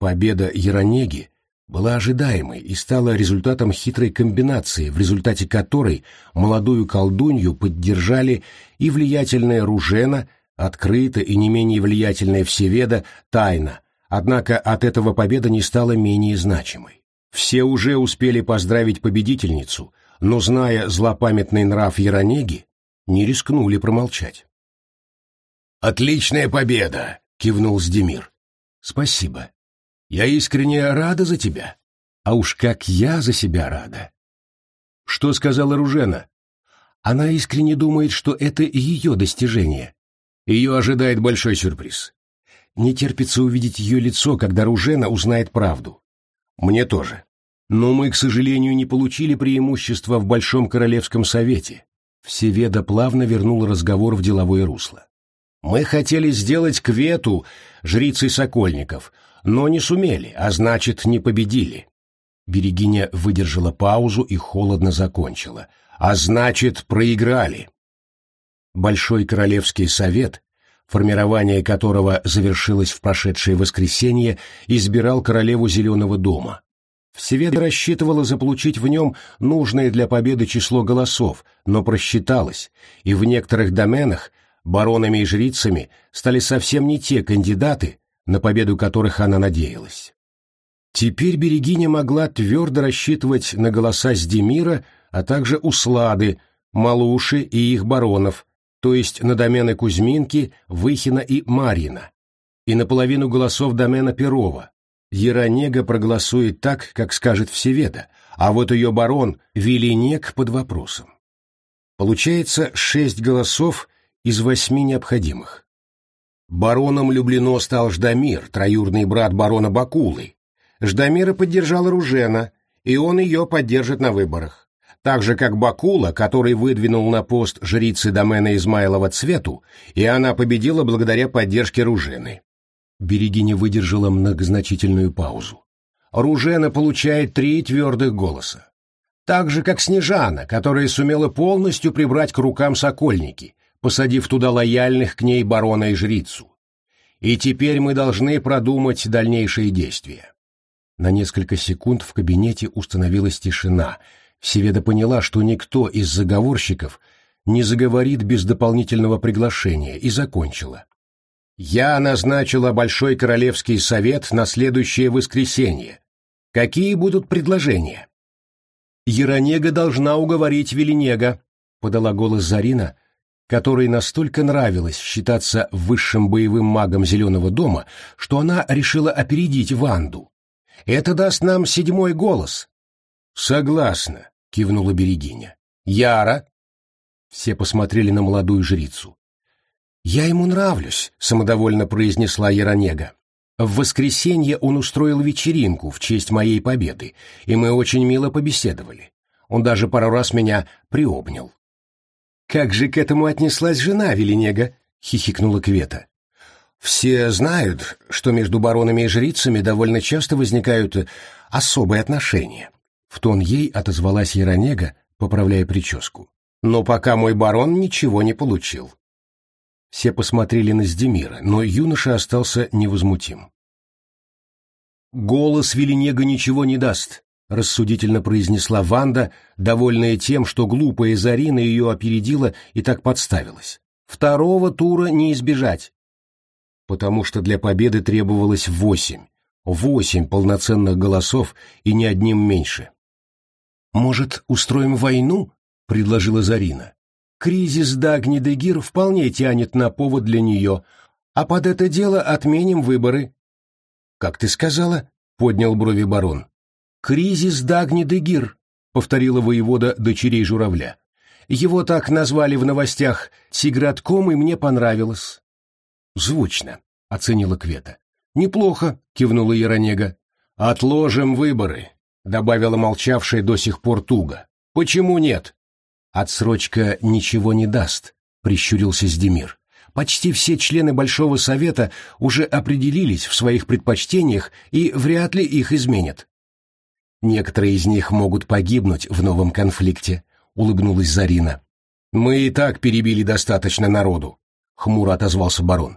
Победа Яронеги была ожидаемой и стала результатом хитрой комбинации, в результате которой молодую колдунью поддержали и влиятельная Ружена, открыто и не менее влиятельная Всеведа, тайна, однако от этого победа не стала менее значимой. Все уже успели поздравить победительницу, но, зная злопамятный нрав Яронеги, не рискнули промолчать. «Отличная победа!» — кивнул Сдемир. «Спасибо. Я искренне рада за тебя. А уж как я за себя рада. Что сказала Ружена? Она искренне думает, что это ее достижение. Ее ожидает большой сюрприз. Не терпится увидеть ее лицо, когда Ружена узнает правду. Мне тоже. Но мы, к сожалению, не получили преимущества в Большом Королевском Совете. Всеведа плавно вернул разговор в деловое русло. Мы хотели сделать Квету жрицей Сокольников, но не сумели, а значит, не победили. Берегиня выдержала паузу и холодно закончила. А значит, проиграли. Большой Королевский совет, формирование которого завершилось в прошедшее воскресенье, избирал королеву Зеленого дома. Всеведа рассчитывала заполучить в нем нужное для победы число голосов, но просчиталась, и в некоторых доменах баронами и жрицами стали совсем не те кандидаты, на победу которых она надеялась. Теперь Берегиня могла твердо рассчитывать на голоса Сдемира, а также Услады, Малуши и их баронов, то есть на домены Кузьминки, Выхина и Марьина, и на половину голосов домена Перова. Яронега проголосует так, как скажет Всеведа, а вот ее барон Велинек под вопросом. Получается шесть голосов из восьми необходимых. Бароном Люблено стал Ждамир, троюрный брат барона Бакулы. Ждамира поддержала Ружена, и он ее поддержит на выборах. Так же, как Бакула, который выдвинул на пост жрицы домена Измайлова Цвету, и она победила благодаря поддержке Ружены. Берегиня выдержала многозначительную паузу. Ружена получает три твердых голоса. Так же, как Снежана, которая сумела полностью прибрать к рукам сокольники, посадив туда лояльных к ней барона и жрицу. И теперь мы должны продумать дальнейшие действия. На несколько секунд в кабинете установилась тишина. Всеведа поняла, что никто из заговорщиков не заговорит без дополнительного приглашения, и закончила. «Я назначила Большой Королевский Совет на следующее воскресенье. Какие будут предложения?» «Яронега должна уговорить Велинега», — подала голос Зарина, которой настолько нравилось считаться высшим боевым магом Зеленого дома, что она решила опередить Ванду. «Это даст нам седьмой голос». «Согласна», — кивнула Берегиня. «Яра?» Все посмотрели на молодую жрицу. «Я ему нравлюсь», — самодовольно произнесла Яронега. «В воскресенье он устроил вечеринку в честь моей победы, и мы очень мило побеседовали. Он даже пару раз меня приобнял». «Как же к этому отнеслась жена Велинега?» — хихикнула Квета. «Все знают, что между баронами и жрицами довольно часто возникают особые отношения». В тон ей отозвалась Яронега, поправляя прическу. «Но пока мой барон ничего не получил». Все посмотрели на Сдемира, но юноша остался невозмутим. «Голос Велинега ничего не даст», — рассудительно произнесла Ванда, довольная тем, что глупая Зарина ее опередила и так подставилась. «Второго тура не избежать». Потому что для победы требовалось восемь. Восемь полноценных голосов и ни одним меньше. «Может, устроим войну?» — предложила Зарина. Кризис Дагни Дегир вполне тянет на повод для нее, а под это дело отменим выборы. — Как ты сказала? — поднял брови барон. — Кризис Дагни Дегир, — повторила воевода дочерей журавля. Его так назвали в новостях Тигратком, и мне понравилось. — Звучно, — оценила Квета. — Неплохо, — кивнула Яронега. — Отложим выборы, — добавила молчавшая до сих пор туго. — Почему нет? «Отсрочка ничего не даст», — прищурился Сдемир. «Почти все члены Большого Совета уже определились в своих предпочтениях и вряд ли их изменят». «Некоторые из них могут погибнуть в новом конфликте», — улыбнулась Зарина. «Мы и так перебили достаточно народу», — хмуро отозвался барон.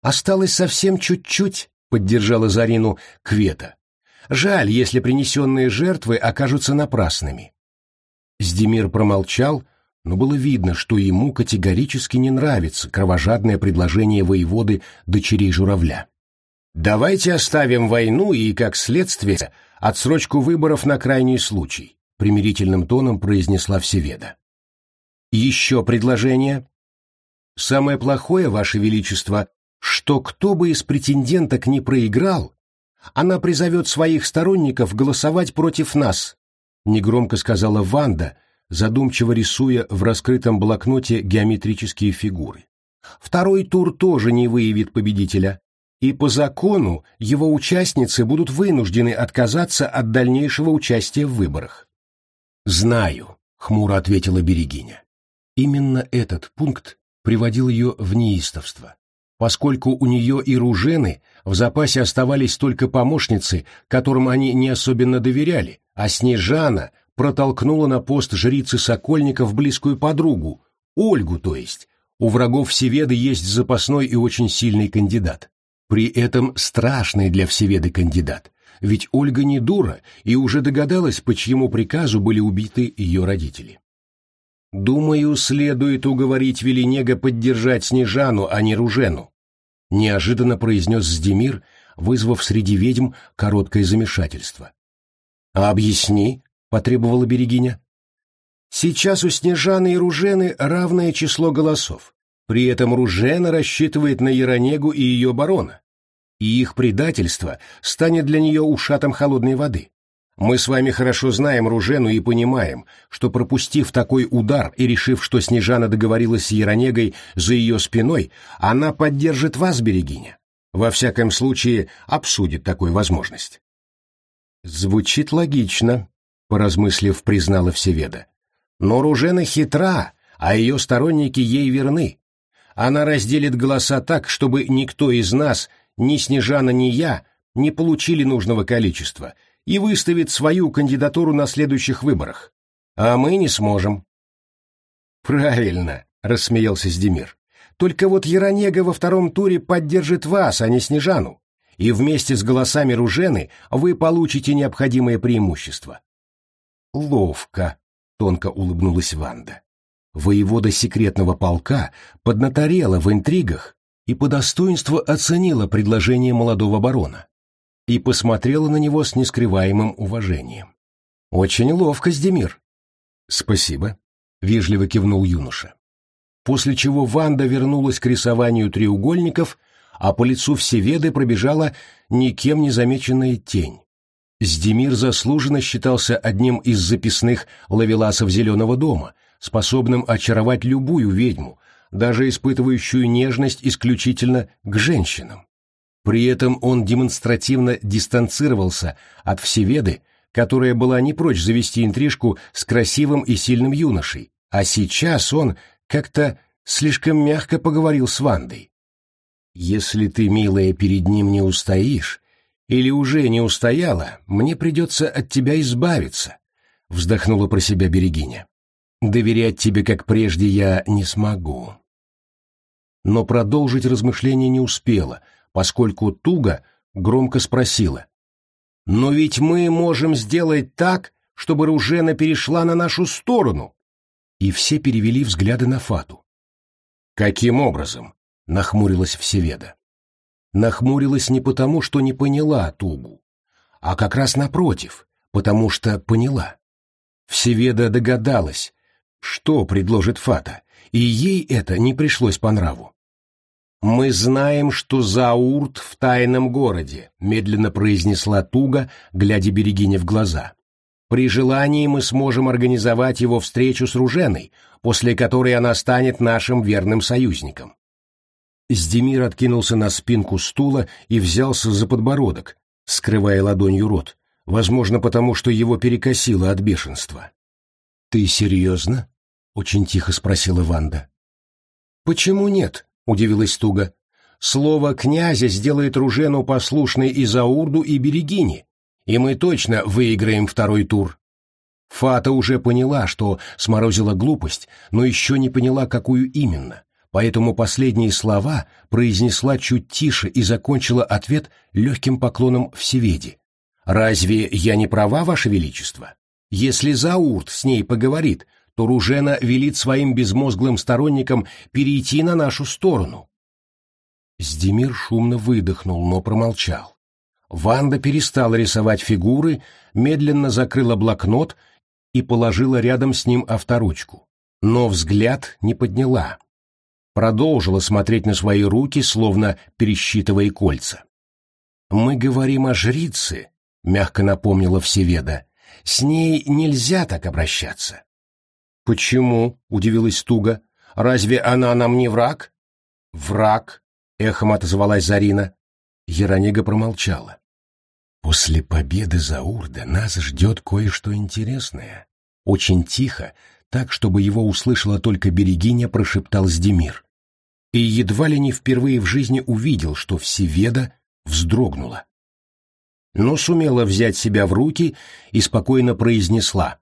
«Осталось совсем чуть-чуть», — поддержала Зарину Квета. «Жаль, если принесенные жертвы окажутся напрасными. Сдемир промолчал, но было видно, что ему категорически не нравится кровожадное предложение воеводы дочерей журавля. «Давайте оставим войну и, как следствие, отсрочку выборов на крайний случай», примирительным тоном произнесла Всеведа. «Еще предложение?» «Самое плохое, Ваше Величество, что кто бы из претенденток не проиграл, она призовет своих сторонников голосовать против нас, — негромко сказала Ванда, задумчиво рисуя в раскрытом блокноте геометрические фигуры. «Второй тур тоже не выявит победителя, и по закону его участницы будут вынуждены отказаться от дальнейшего участия в выборах». «Знаю», — хмуро ответила Берегиня. Именно этот пункт приводил ее в неистовство, поскольку у нее и Ружены в запасе оставались только помощницы, которым они не особенно доверяли, а Снежана протолкнула на пост жрицы Сокольников близкую подругу, Ольгу, то есть. У врагов Всеведы есть запасной и очень сильный кандидат. При этом страшный для Всеведы кандидат, ведь Ольга не дура и уже догадалась, по чьему приказу были убиты ее родители. «Думаю, следует уговорить Велинега поддержать Снежану, а не Ружену», неожиданно произнес Сдемир, вызвав среди ведьм короткое замешательство. «А объясни», — потребовала Берегиня. «Сейчас у Снежаны и Ружены равное число голосов. При этом Ружена рассчитывает на Яронегу и ее барона. И их предательство станет для нее ушатом холодной воды. Мы с вами хорошо знаем Ружену и понимаем, что пропустив такой удар и решив, что Снежана договорилась с Яронегой за ее спиной, она поддержит вас, Берегиня. Во всяком случае, обсудит такую возможность. Звучит логично, поразмыслив, признала Всеведа. Но Ружена хитра, а ее сторонники ей верны. Она разделит голоса так, чтобы никто из нас, ни Снежана, ни я, не получили нужного количества — и выставит свою кандидатуру на следующих выборах. А мы не сможем. Правильно, рассмеялся Сдемир. Только вот Яронега во втором туре поддержит вас, а не Снежану, и вместе с голосами Ружены вы получите необходимое преимущество. Ловко, тонко улыбнулась Ванда. Воевода секретного полка поднаторела в интригах и по достоинству оценила предложение молодого барона и посмотрела на него с нескрываемым уважением. «Очень ловко, Сдемир». «Спасибо», — вежливо кивнул юноша. После чего Ванда вернулась к рисованию треугольников, а по лицу Всеведы пробежала никем не замеченная тень. Сдемир заслуженно считался одним из записных лавеласов Зеленого дома, способным очаровать любую ведьму, даже испытывающую нежность исключительно к женщинам. При этом он демонстративно дистанцировался от Всеведы, которая была не прочь завести интрижку с красивым и сильным юношей, а сейчас он как-то слишком мягко поговорил с Вандой. «Если ты, милая, перед ним не устоишь, или уже не устояла, мне придется от тебя избавиться», — вздохнула про себя Берегиня. «Доверять тебе, как прежде, я не смогу». Но продолжить размышления не успела — поскольку Туга громко спросила. «Но ведь мы можем сделать так, чтобы Ружена перешла на нашу сторону!» И все перевели взгляды на Фату. «Каким образом?» — нахмурилась Всеведа. Нахмурилась не потому, что не поняла Тугу, а как раз напротив, потому что поняла. Всеведа догадалась, что предложит Фата, и ей это не пришлось по нраву. «Мы знаем, что Заурт в тайном городе», — медленно произнесла Туга, глядя Берегине в глаза. «При желании мы сможем организовать его встречу с Руженой, после которой она станет нашим верным союзником». Сдемир откинулся на спинку стула и взялся за подбородок, скрывая ладонью рот, возможно, потому что его перекосило от бешенства. «Ты серьезно?» — очень тихо спросила Ванда. «Почему нет?» — удивилась Туга. «Слово князя сделает Ружену послушной и Заурду, и Берегини, и мы точно выиграем второй тур». Фата уже поняла, что сморозила глупость, но еще не поняла, какую именно, поэтому последние слова произнесла чуть тише и закончила ответ легким поклоном Всеведе. «Разве я не права, Ваше Величество? Если Заурд с ней поговорит, то Ружена велит своим безмозглым сторонникам перейти на нашу сторону. Сдемир шумно выдохнул, но промолчал. Ванда перестала рисовать фигуры, медленно закрыла блокнот и положила рядом с ним авторучку, но взгляд не подняла. Продолжила смотреть на свои руки, словно пересчитывая кольца. «Мы говорим о жрице», — мягко напомнила Всеведа. «С ней нельзя так обращаться. «Почему?» — удивилась Туга. «Разве она нам не враг?» «Враг», — эхом отозвалась Зарина. Яронега промолчала. «После победы Заурда нас ждет кое-что интересное». Очень тихо, так, чтобы его услышала только Берегиня, прошептал Сдемир. И едва ли не впервые в жизни увидел, что Всеведа вздрогнула. Но сумела взять себя в руки и спокойно произнесла.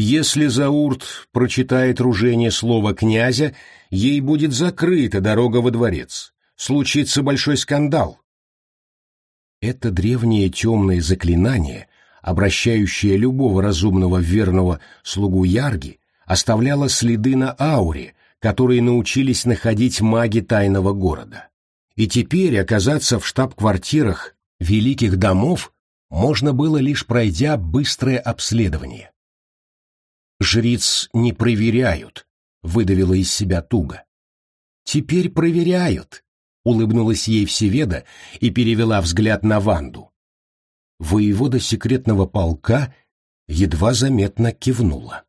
Если Заурт прочитает ружение слова князя, ей будет закрыта дорога во дворец. Случится большой скандал. Это древнее темное заклинание, обращающее любого разумного верного слугу Ярги, оставляло следы на ауре, которые научились находить маги тайного города. И теперь оказаться в штаб-квартирах великих домов можно было лишь пройдя быстрое обследование. Жриц не проверяют, выдавила из себя туго. Теперь проверяют, улыбнулась ей Всеведа и перевела взгляд на Ванду. Воевода секретного полка едва заметно кивнула.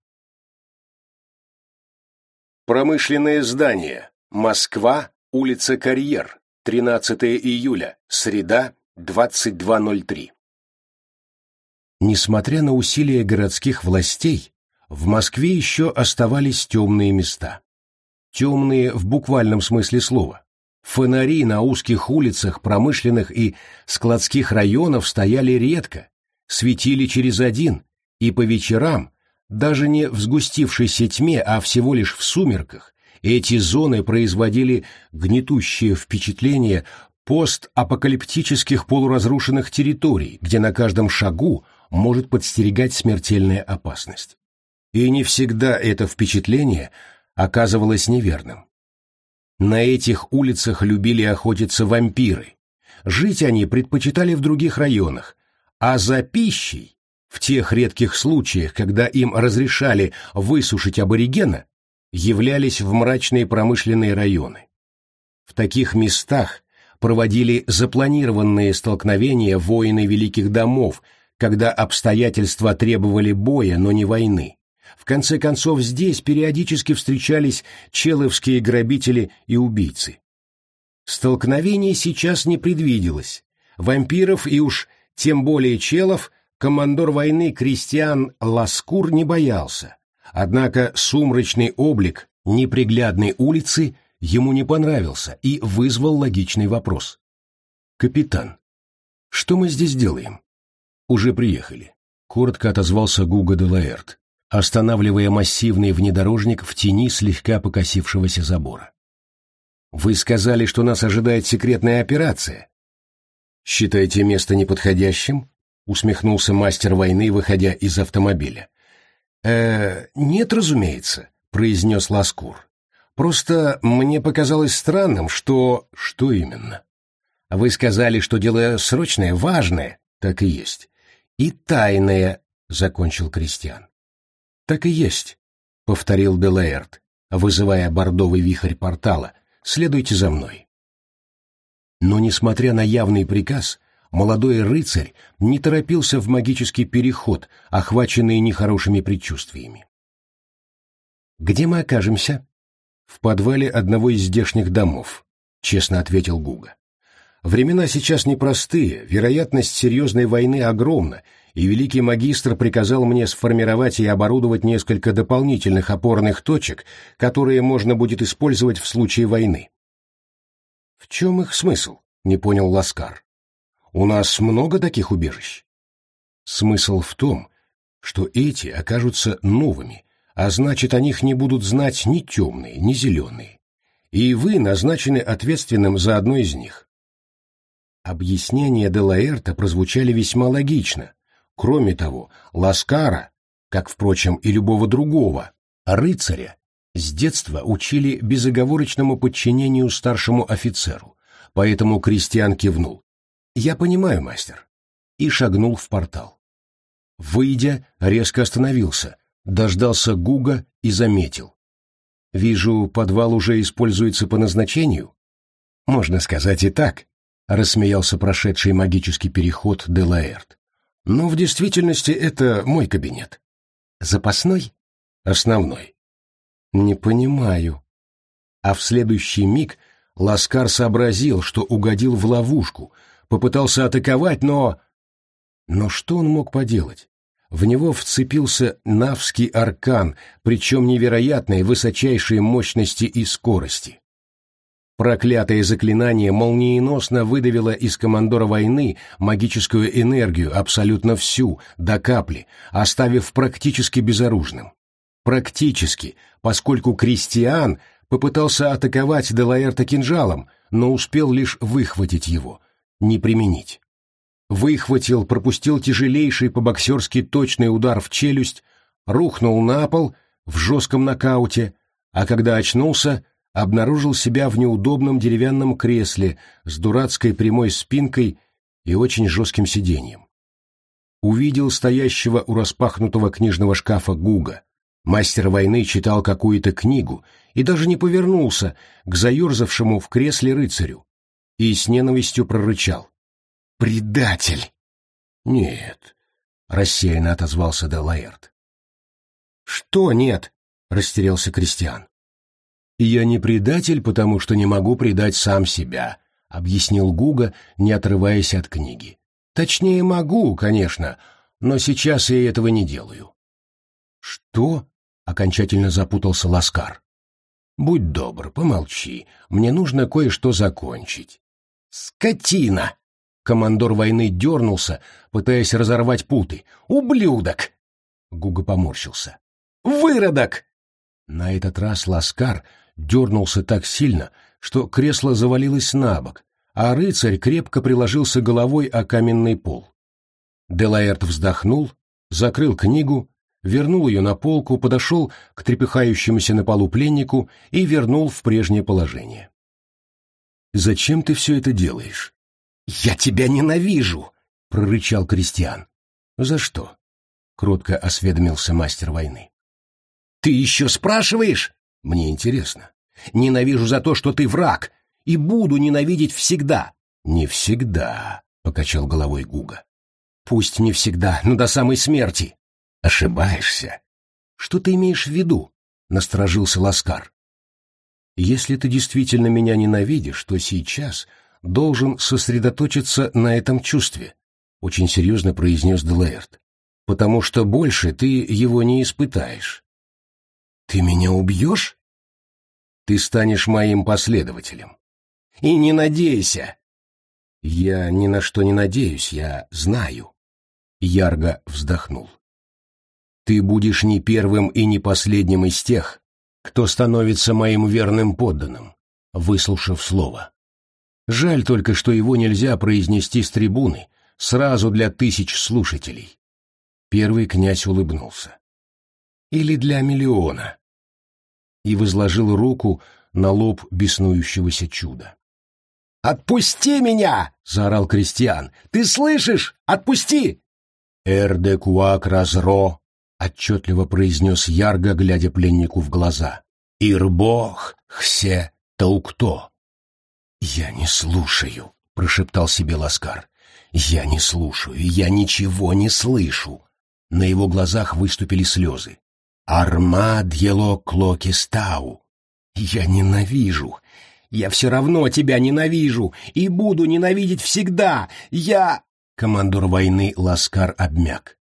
Промышленное здание. Москва, улица Карьер, 13 июля, среда, 22.03. Несмотря на усилия городских властей, в Москве еще оставались темные места. Темные в буквальном смысле слова. Фонари на узких улицах промышленных и складских районов стояли редко, светили через один, и по вечерам, даже не в сгустившейся тьме, а всего лишь в сумерках, эти зоны производили гнетущее впечатление постапокалиптических полуразрушенных территорий, где на каждом шагу может подстерегать смертельная опасность. И не всегда это впечатление оказывалось неверным. На этих улицах любили охотиться вампиры. Жить они предпочитали в других районах, а за пищей, в тех редких случаях, когда им разрешали высушить аборигена, являлись в мрачные промышленные районы. В таких местах проводили запланированные столкновения воины великих домов, когда обстоятельства требовали боя, но не войны. В конце концов, здесь периодически встречались человские грабители и убийцы. Столкновений сейчас не предвиделось. Вампиров и уж тем более челов командор войны Кристиан Ласкур не боялся. Однако сумрачный облик неприглядной улицы ему не понравился и вызвал логичный вопрос. «Капитан, что мы здесь делаем?» «Уже приехали», — коротко отозвался Гуга де Лаэрт, останавливая массивный внедорожник в тени слегка покосившегося забора. «Вы сказали, что нас ожидает секретная операция». «Считаете место неподходящим?» — усмехнулся мастер войны, выходя из автомобиля э нет, разумеется», — произнес Ласкур. «Просто мне показалось странным, что...» «Что именно?» «Вы сказали, что дело срочное, важное». «Так и есть». «И тайное», — закончил Кристиан. «Так и есть», — повторил Делаэрт, вызывая бордовый вихрь портала. «Следуйте за мной». Но, несмотря на явный приказ, молодой рыцарь не торопился в магический переход, охваченный нехорошими предчувствиями. «Где мы окажемся?» «В подвале одного из здешних домов», — честно ответил Гуга. «Времена сейчас непростые, вероятность серьезной войны огромна, и великий магистр приказал мне сформировать и оборудовать несколько дополнительных опорных точек, которые можно будет использовать в случае войны». «В чем их смысл?» — не понял Ласкар. У нас много таких убежищ. Смысл в том, что эти окажутся новыми, а значит, о них не будут знать ни темные, ни зеленые. И вы назначены ответственным за одно из них. Объяснения Делаэрта прозвучали весьма логично. Кроме того, Ласкара, как, впрочем, и любого другого, рыцаря, с детства учили безоговорочному подчинению старшему офицеру, поэтому Кристиан кивнул. «Я понимаю, мастер», и шагнул в портал. Выйдя, резко остановился, дождался Гуга и заметил. «Вижу, подвал уже используется по назначению?» «Можно сказать и так», — рассмеялся прошедший магический переход Делаэрт. «Но в действительности это мой кабинет». «Запасной?» «Основной». «Не понимаю». А в следующий миг Ласкар сообразил, что угодил в ловушку — попытался атаковать, но... Но что он мог поделать? В него вцепился навский аркан, причем невероятной высочайшей мощности и скорости. Проклятое заклинание молниеносно выдавило из командора войны магическую энергию, абсолютно всю, до капли, оставив практически безоружным. Практически, поскольку Кристиан попытался атаковать Делаэрта кинжалом, но успел лишь выхватить его, не применить. Выхватил, пропустил тяжелейший по-боксерски точный удар в челюсть, рухнул на пол в жестком нокауте, а когда очнулся, обнаружил себя в неудобном деревянном кресле с дурацкой прямой спинкой и очень жестким сиденьем. Увидел стоящего у распахнутого книжного шкафа Гуга. Мастер войны читал какую-то книгу и даже не повернулся к заерзавшему в кресле рыцарю, и с ненавистью прорычал. «Предатель!» «Нет», — рассеянно отозвался Делаэрт. «Что нет?» — растерялся Кристиан. «Я не предатель, потому что не могу предать сам себя», — объяснил Гуга, не отрываясь от книги. «Точнее, могу, конечно, но сейчас я этого не делаю». «Что?» — окончательно запутался Ласкар. «Будь добр, помолчи, мне нужно кое-что закончить». «Скотина!» Командор войны дернулся, пытаясь разорвать путы. «Ублюдок!» Гуга поморщился. «Выродок!» На этот раз Ласкар дернулся так сильно, что кресло завалилось на бок, а рыцарь крепко приложился головой о каменный пол. Делаэрт вздохнул, закрыл книгу, вернул ее на полку, подошел к трепыхающемуся на полу пленнику и вернул в прежнее положение. «Зачем ты все это делаешь?» «Я тебя ненавижу!» — прорычал Кристиан. «За что?» — кротко осведомился мастер войны. «Ты еще спрашиваешь?» Мне интересно. Ненавижу за то, что ты враг, и буду ненавидеть всегда. Не всегда, покачал головой Гуга. Пусть не всегда, но до самой смерти. Ошибаешься. Что ты имеешь в виду? Насторожился Ласкар. Если ты действительно меня ненавидишь, то сейчас должен сосредоточиться на этом чувстве, очень серьезно произнес Делаэрт, потому что больше ты его не испытаешь. Ты меня убьешь? Ты станешь моим последователем. И не надейся. Я ни на что не надеюсь, я знаю. Ярго вздохнул. Ты будешь не первым и не последним из тех, кто становится моим верным подданным, выслушав слово. Жаль только, что его нельзя произнести с трибуны, сразу для тысяч слушателей. Первый князь улыбнулся. Или для миллиона и возложил руку на лоб беснующегося чуда. «Отпусти меня!» — заорал Кристиан. «Ты слышишь? Отпусти!» «Эрде куак разро!» — отчетливо произнес Ярго, глядя пленнику в глаза. «Ирбох хсе таукто!» «Я не слушаю!» — прошептал себе Ласкар. «Я не слушаю, я ничего не слышу!» На его глазах выступили слезы. Армадьело Клокистау. Я ненавижу. Я все равно тебя ненавижу и буду ненавидеть всегда. Я... Командор войны Ласкар обмяк.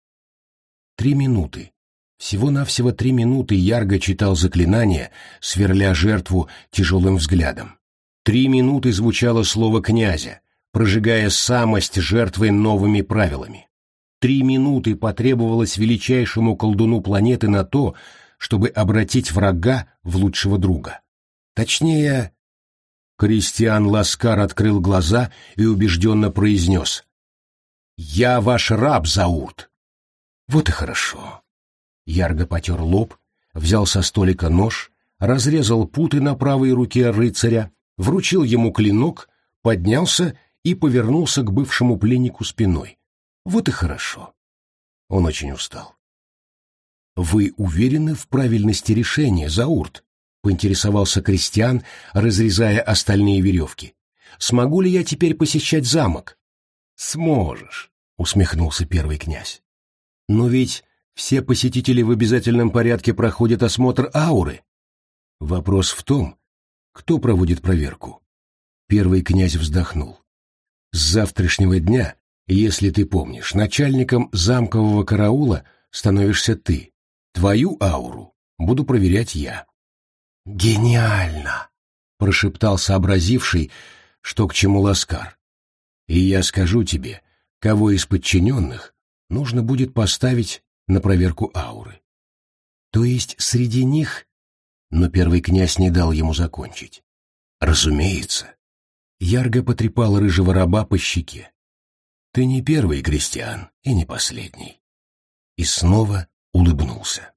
Три минуты. Всего-навсего три минуты Ярго читал заклинание, сверля жертву тяжелым взглядом. Три минуты звучало слово князя, прожигая самость жертвы новыми правилами. Три минуты потребовалось величайшему колдуну планеты на то, чтобы обратить врага в лучшего друга. Точнее, Кристиан Ласкар открыл глаза и убежденно произнес «Я ваш раб, Заурт!» «Вот и хорошо». Ярго потер лоб, взял со столика нож, разрезал путы на правой руке рыцаря, вручил ему клинок, поднялся и повернулся к бывшему пленнику спиной. Вот и хорошо. Он очень устал. «Вы уверены в правильности решения, Заурт?» — поинтересовался Кристиан, разрезая остальные веревки. «Смогу ли я теперь посещать замок?» «Сможешь», — усмехнулся первый князь. «Но ведь все посетители в обязательном порядке проходят осмотр ауры. Вопрос в том, кто проводит проверку?» Первый князь вздохнул. «С завтрашнего дня если ты помнишь, начальником замкового караула становишься ты. Твою ауру буду проверять я. «Гениально!» — прошептал сообразивший, что к чему Ласкар. «И я скажу тебе, кого из подчиненных нужно будет поставить на проверку ауры. То есть среди них...» Но первый князь не дал ему закончить. «Разумеется». Ярго потрепал рыжего раба по щеке. Ты не первый крестьян и не последний. И снова улыбнулся.